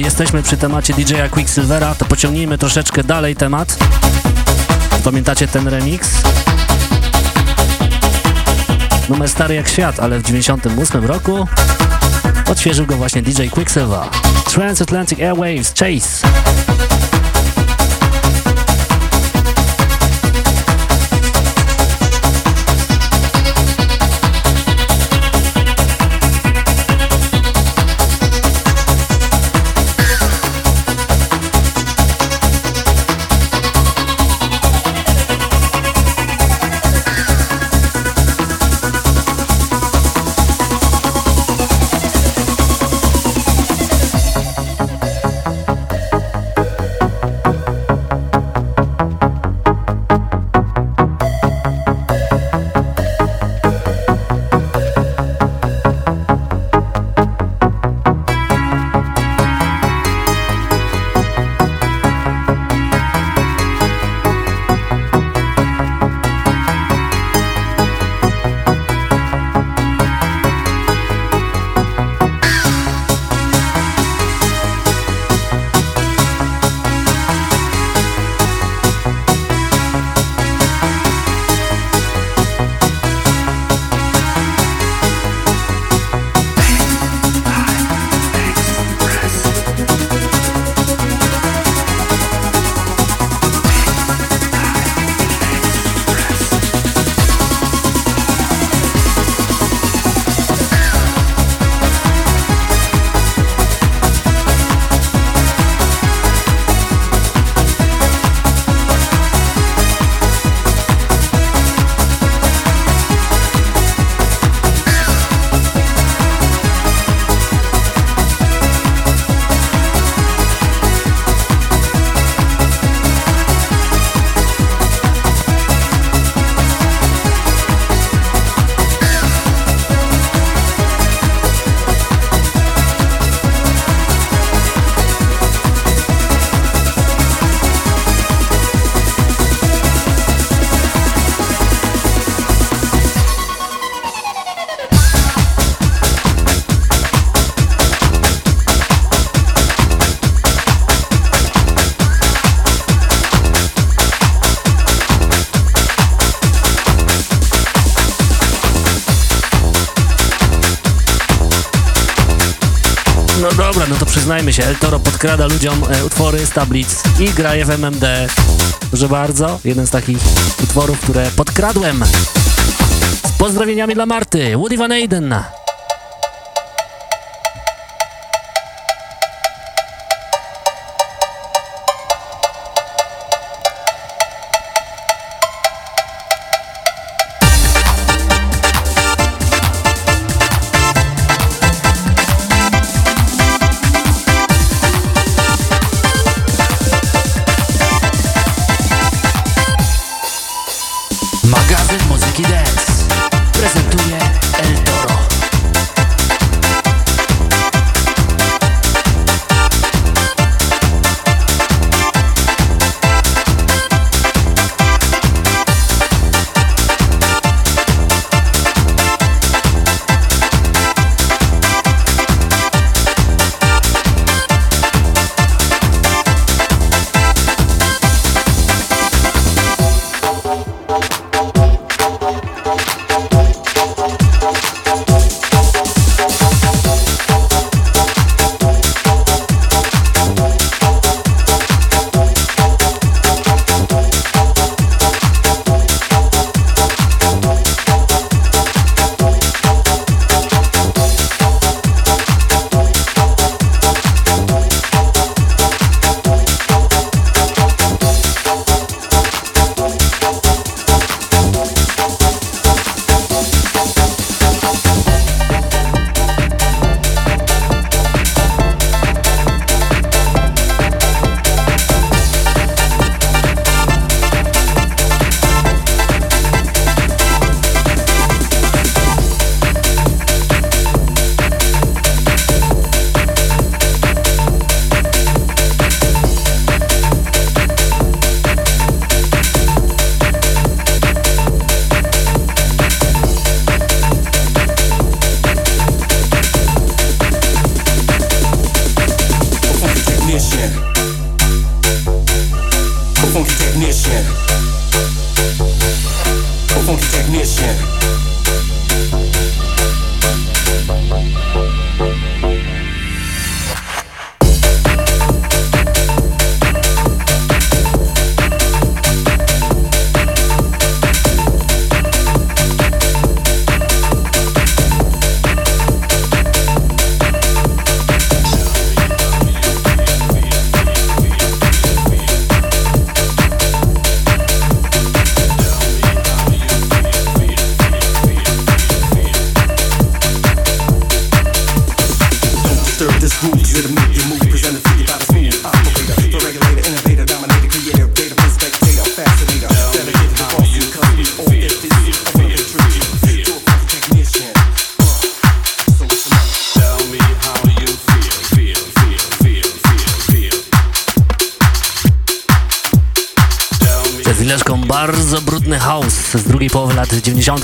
jesteśmy przy temacie DJ-a Quicksilvera, to pociągnijmy troszeczkę dalej temat. Pamiętacie ten remix? Numer stary jak świat, ale w 98 roku odświeżył go właśnie DJ Quicksilver. Transatlantic Airwaves Chase. Podkrada ludziom e, utwory z tablic i graje w MMD. Proszę bardzo, jeden z takich utworów, które podkradłem. Z pozdrowieniami dla Marty, Woody Van Eyden.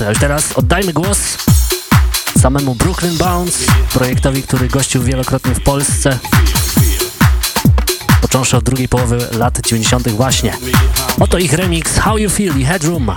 A już teraz oddajmy głos samemu Brooklyn Bounce, projektowi, który gościł wielokrotnie w Polsce, począwszy od drugiej połowy lat 90. właśnie. Oto ich remix How You Feel i Headroom.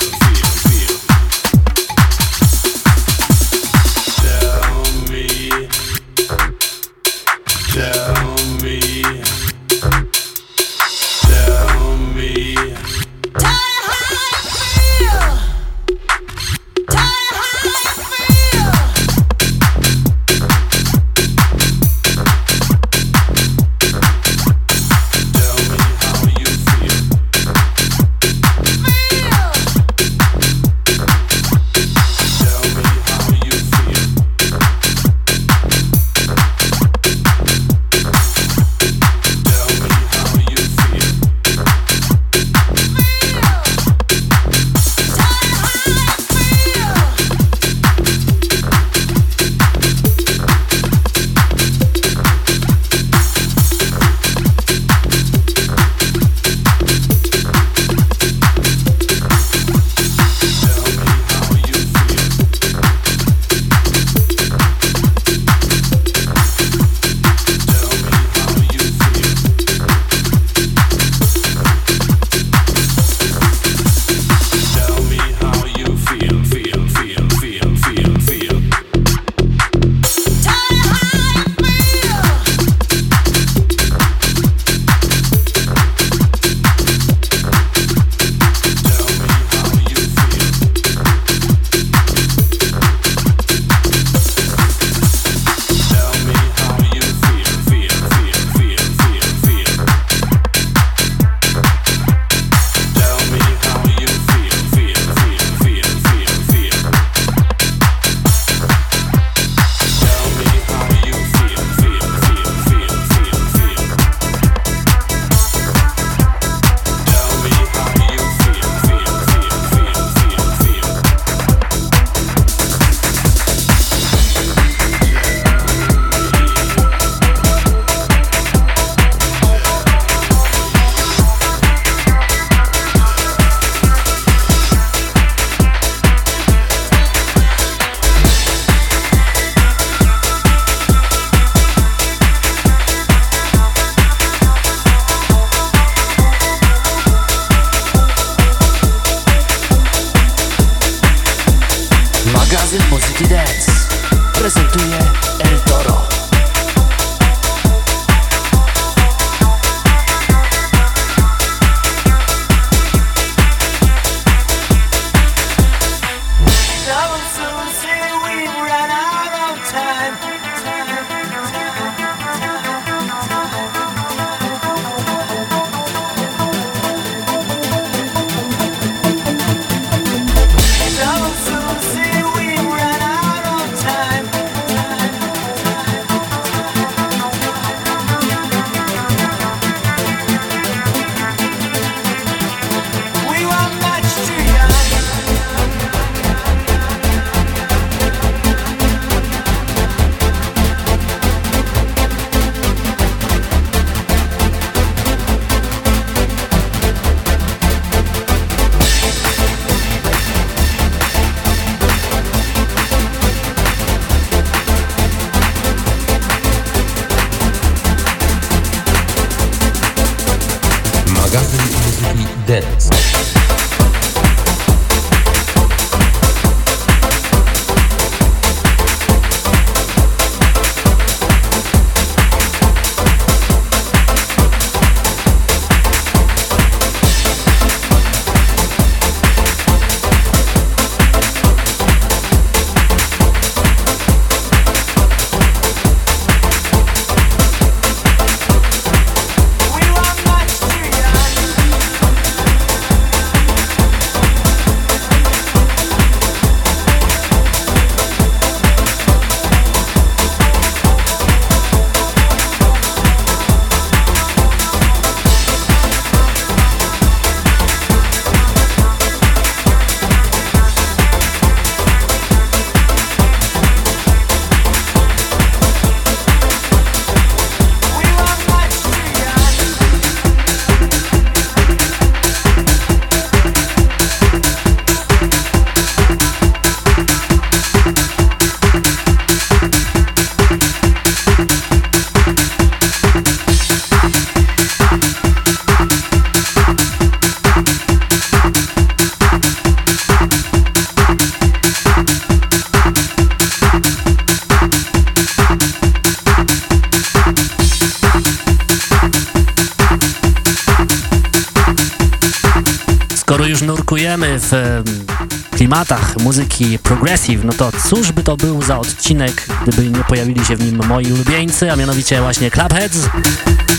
No to cóż by to był za odcinek, gdyby nie pojawili się w nim moi ulubieńcy, a mianowicie właśnie Clubheads,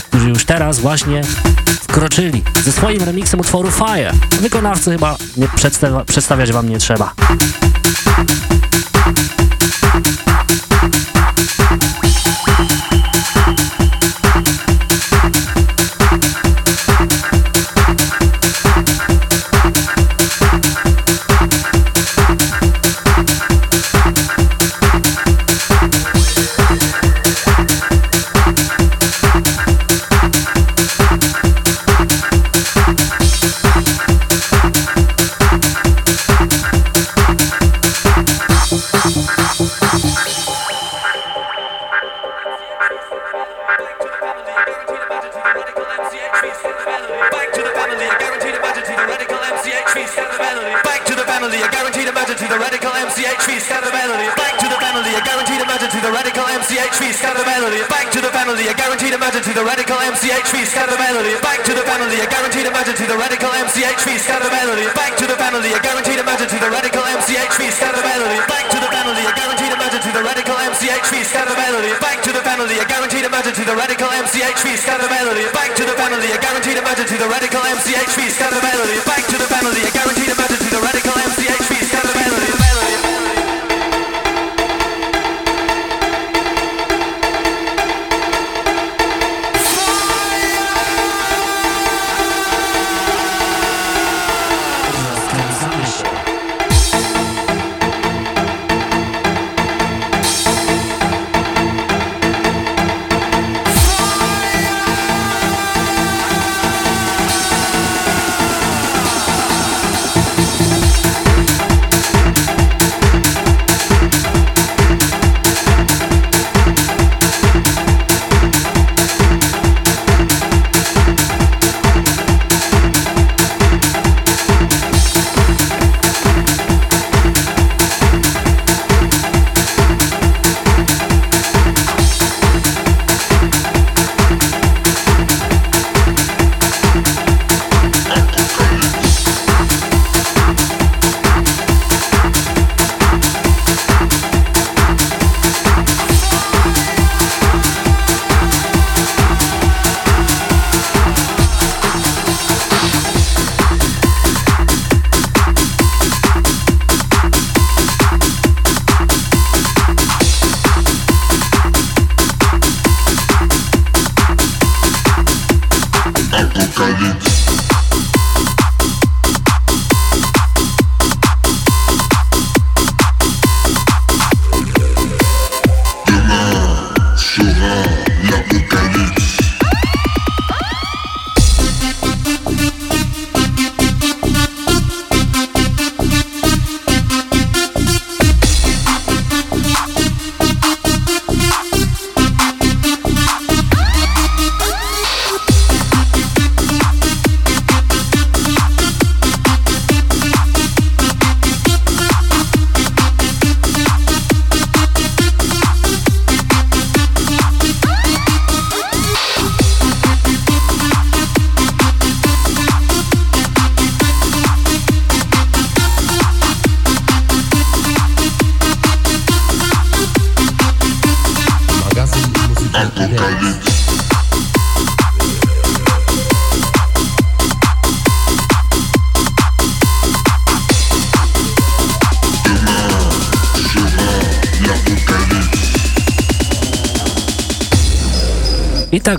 którzy już teraz właśnie wkroczyli ze swoim remixem utworu Fire. Wykonawcy chyba nie przedstawiać wam nie trzeba. MCHV, scan the melody, back to the family, a guaranteed emergency, the radical MCHV, scan the melody, back to the family, a guaranteed emergency, the radical MCHV, scan the melody, back to the family,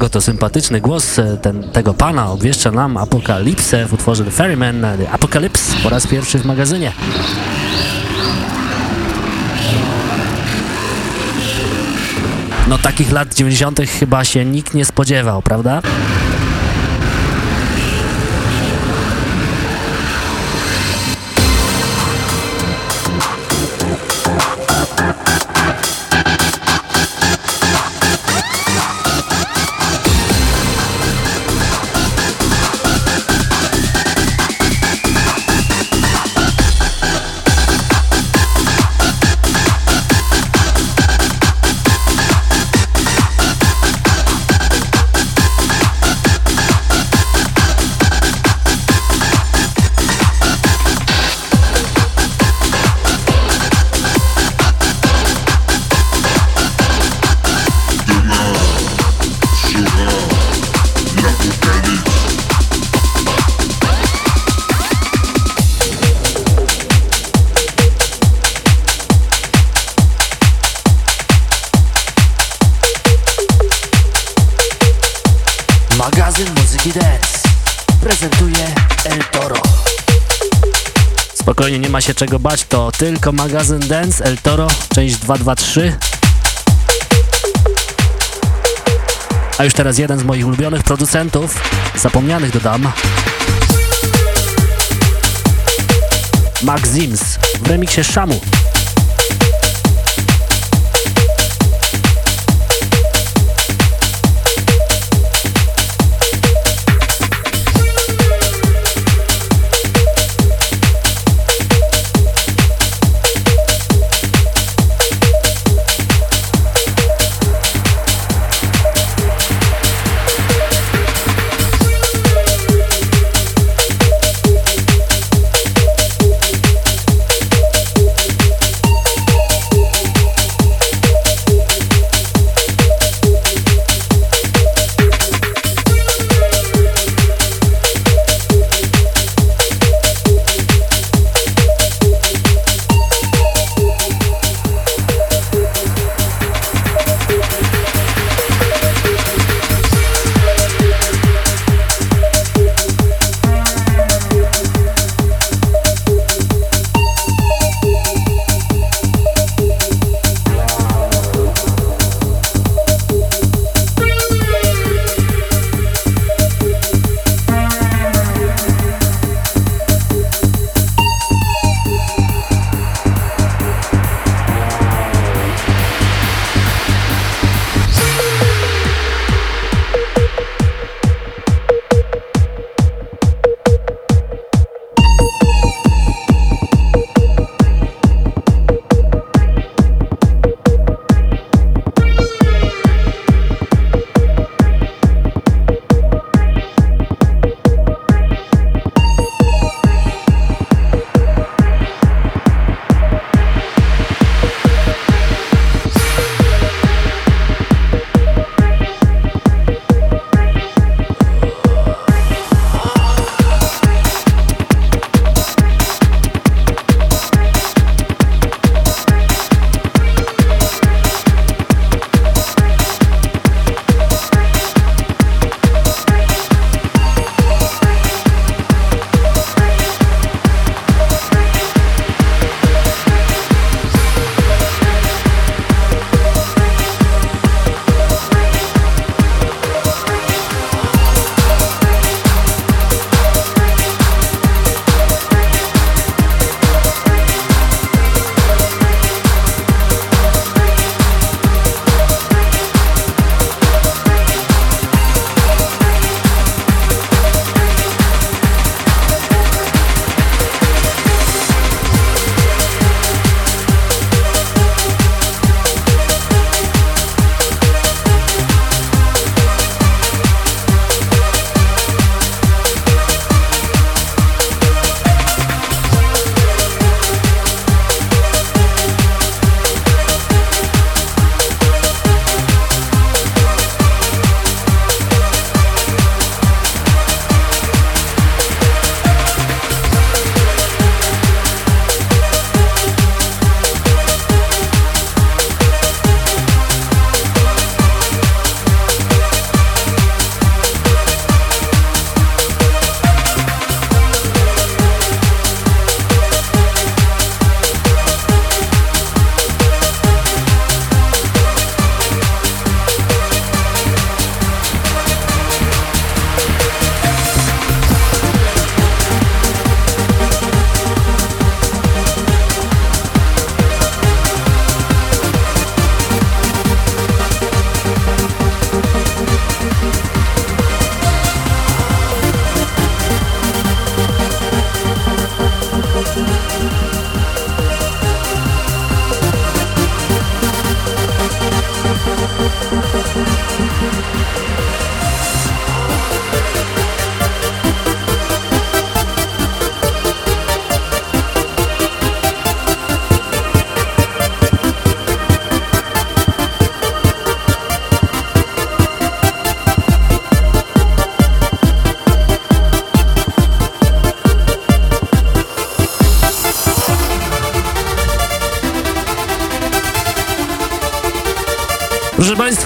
Tak oto sympatyczny głos e, ten, tego pana obwieszcza nam apokalipsę w utworze The Ferryman, e, The Apocalypse po raz pierwszy w magazynie. No takich lat 90. chyba się nikt nie spodziewał, prawda? Czego bać, to tylko magazyn Dance El Toro, część 223. A już teraz jeden z moich ulubionych producentów, zapomnianych dodam. Max Zims w remiksie Shamu.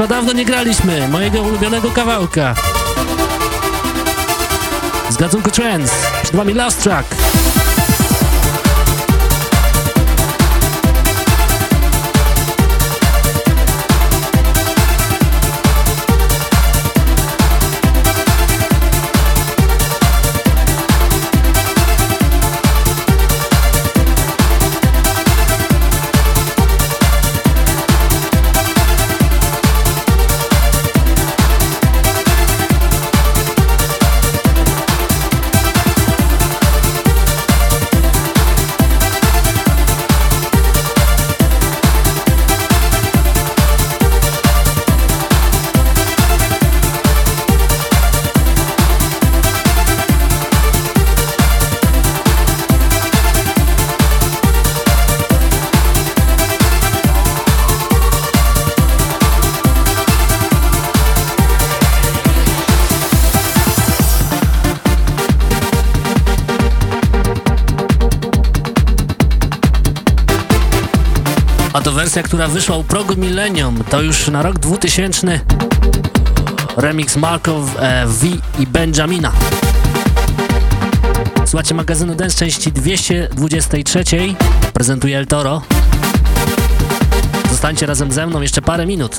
Państwa, dawno nie graliśmy mojego ulubionego kawałka. Z gatunku trance. Przed Wami Last Track. Wersja, która wyszła u progu Millennium. To już na rok 2000. Remix Markov e, V i Benjamina. Słuchajcie magazynu Dance części 223. Prezentuje El Toro. Zostańcie razem ze mną jeszcze parę minut.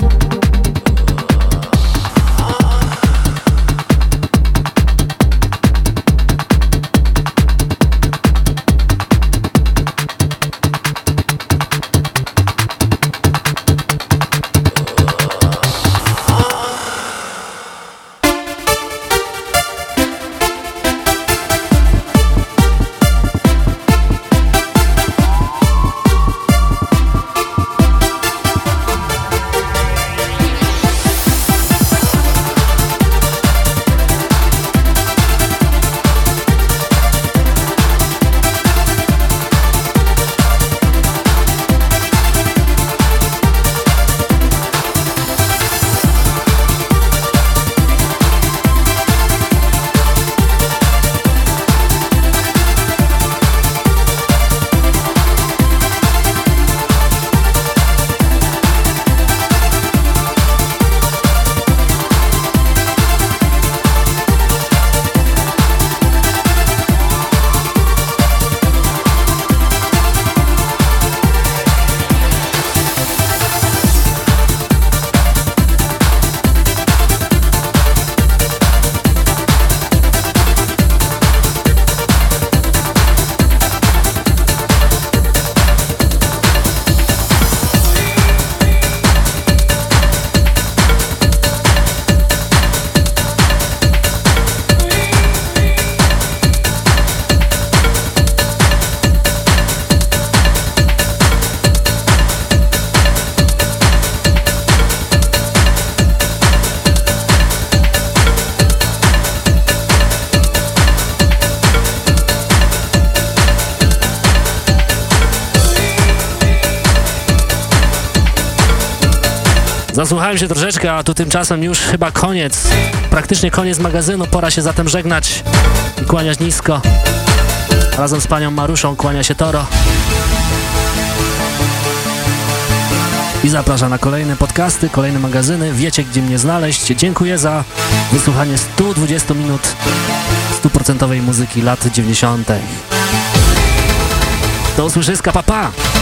Zasłuchałem się troszeczkę, a tu tymczasem już chyba koniec. Praktycznie koniec magazynu, pora się zatem żegnać i kłaniać nisko. Razem z panią Maruszą kłania się Toro. I zapraszam na kolejne podcasty, kolejne magazyny. Wiecie, gdzie mnie znaleźć. Dziękuję za wysłuchanie 120 minut stuprocentowej muzyki lat 90. Do usłyszyska, papa! Pa.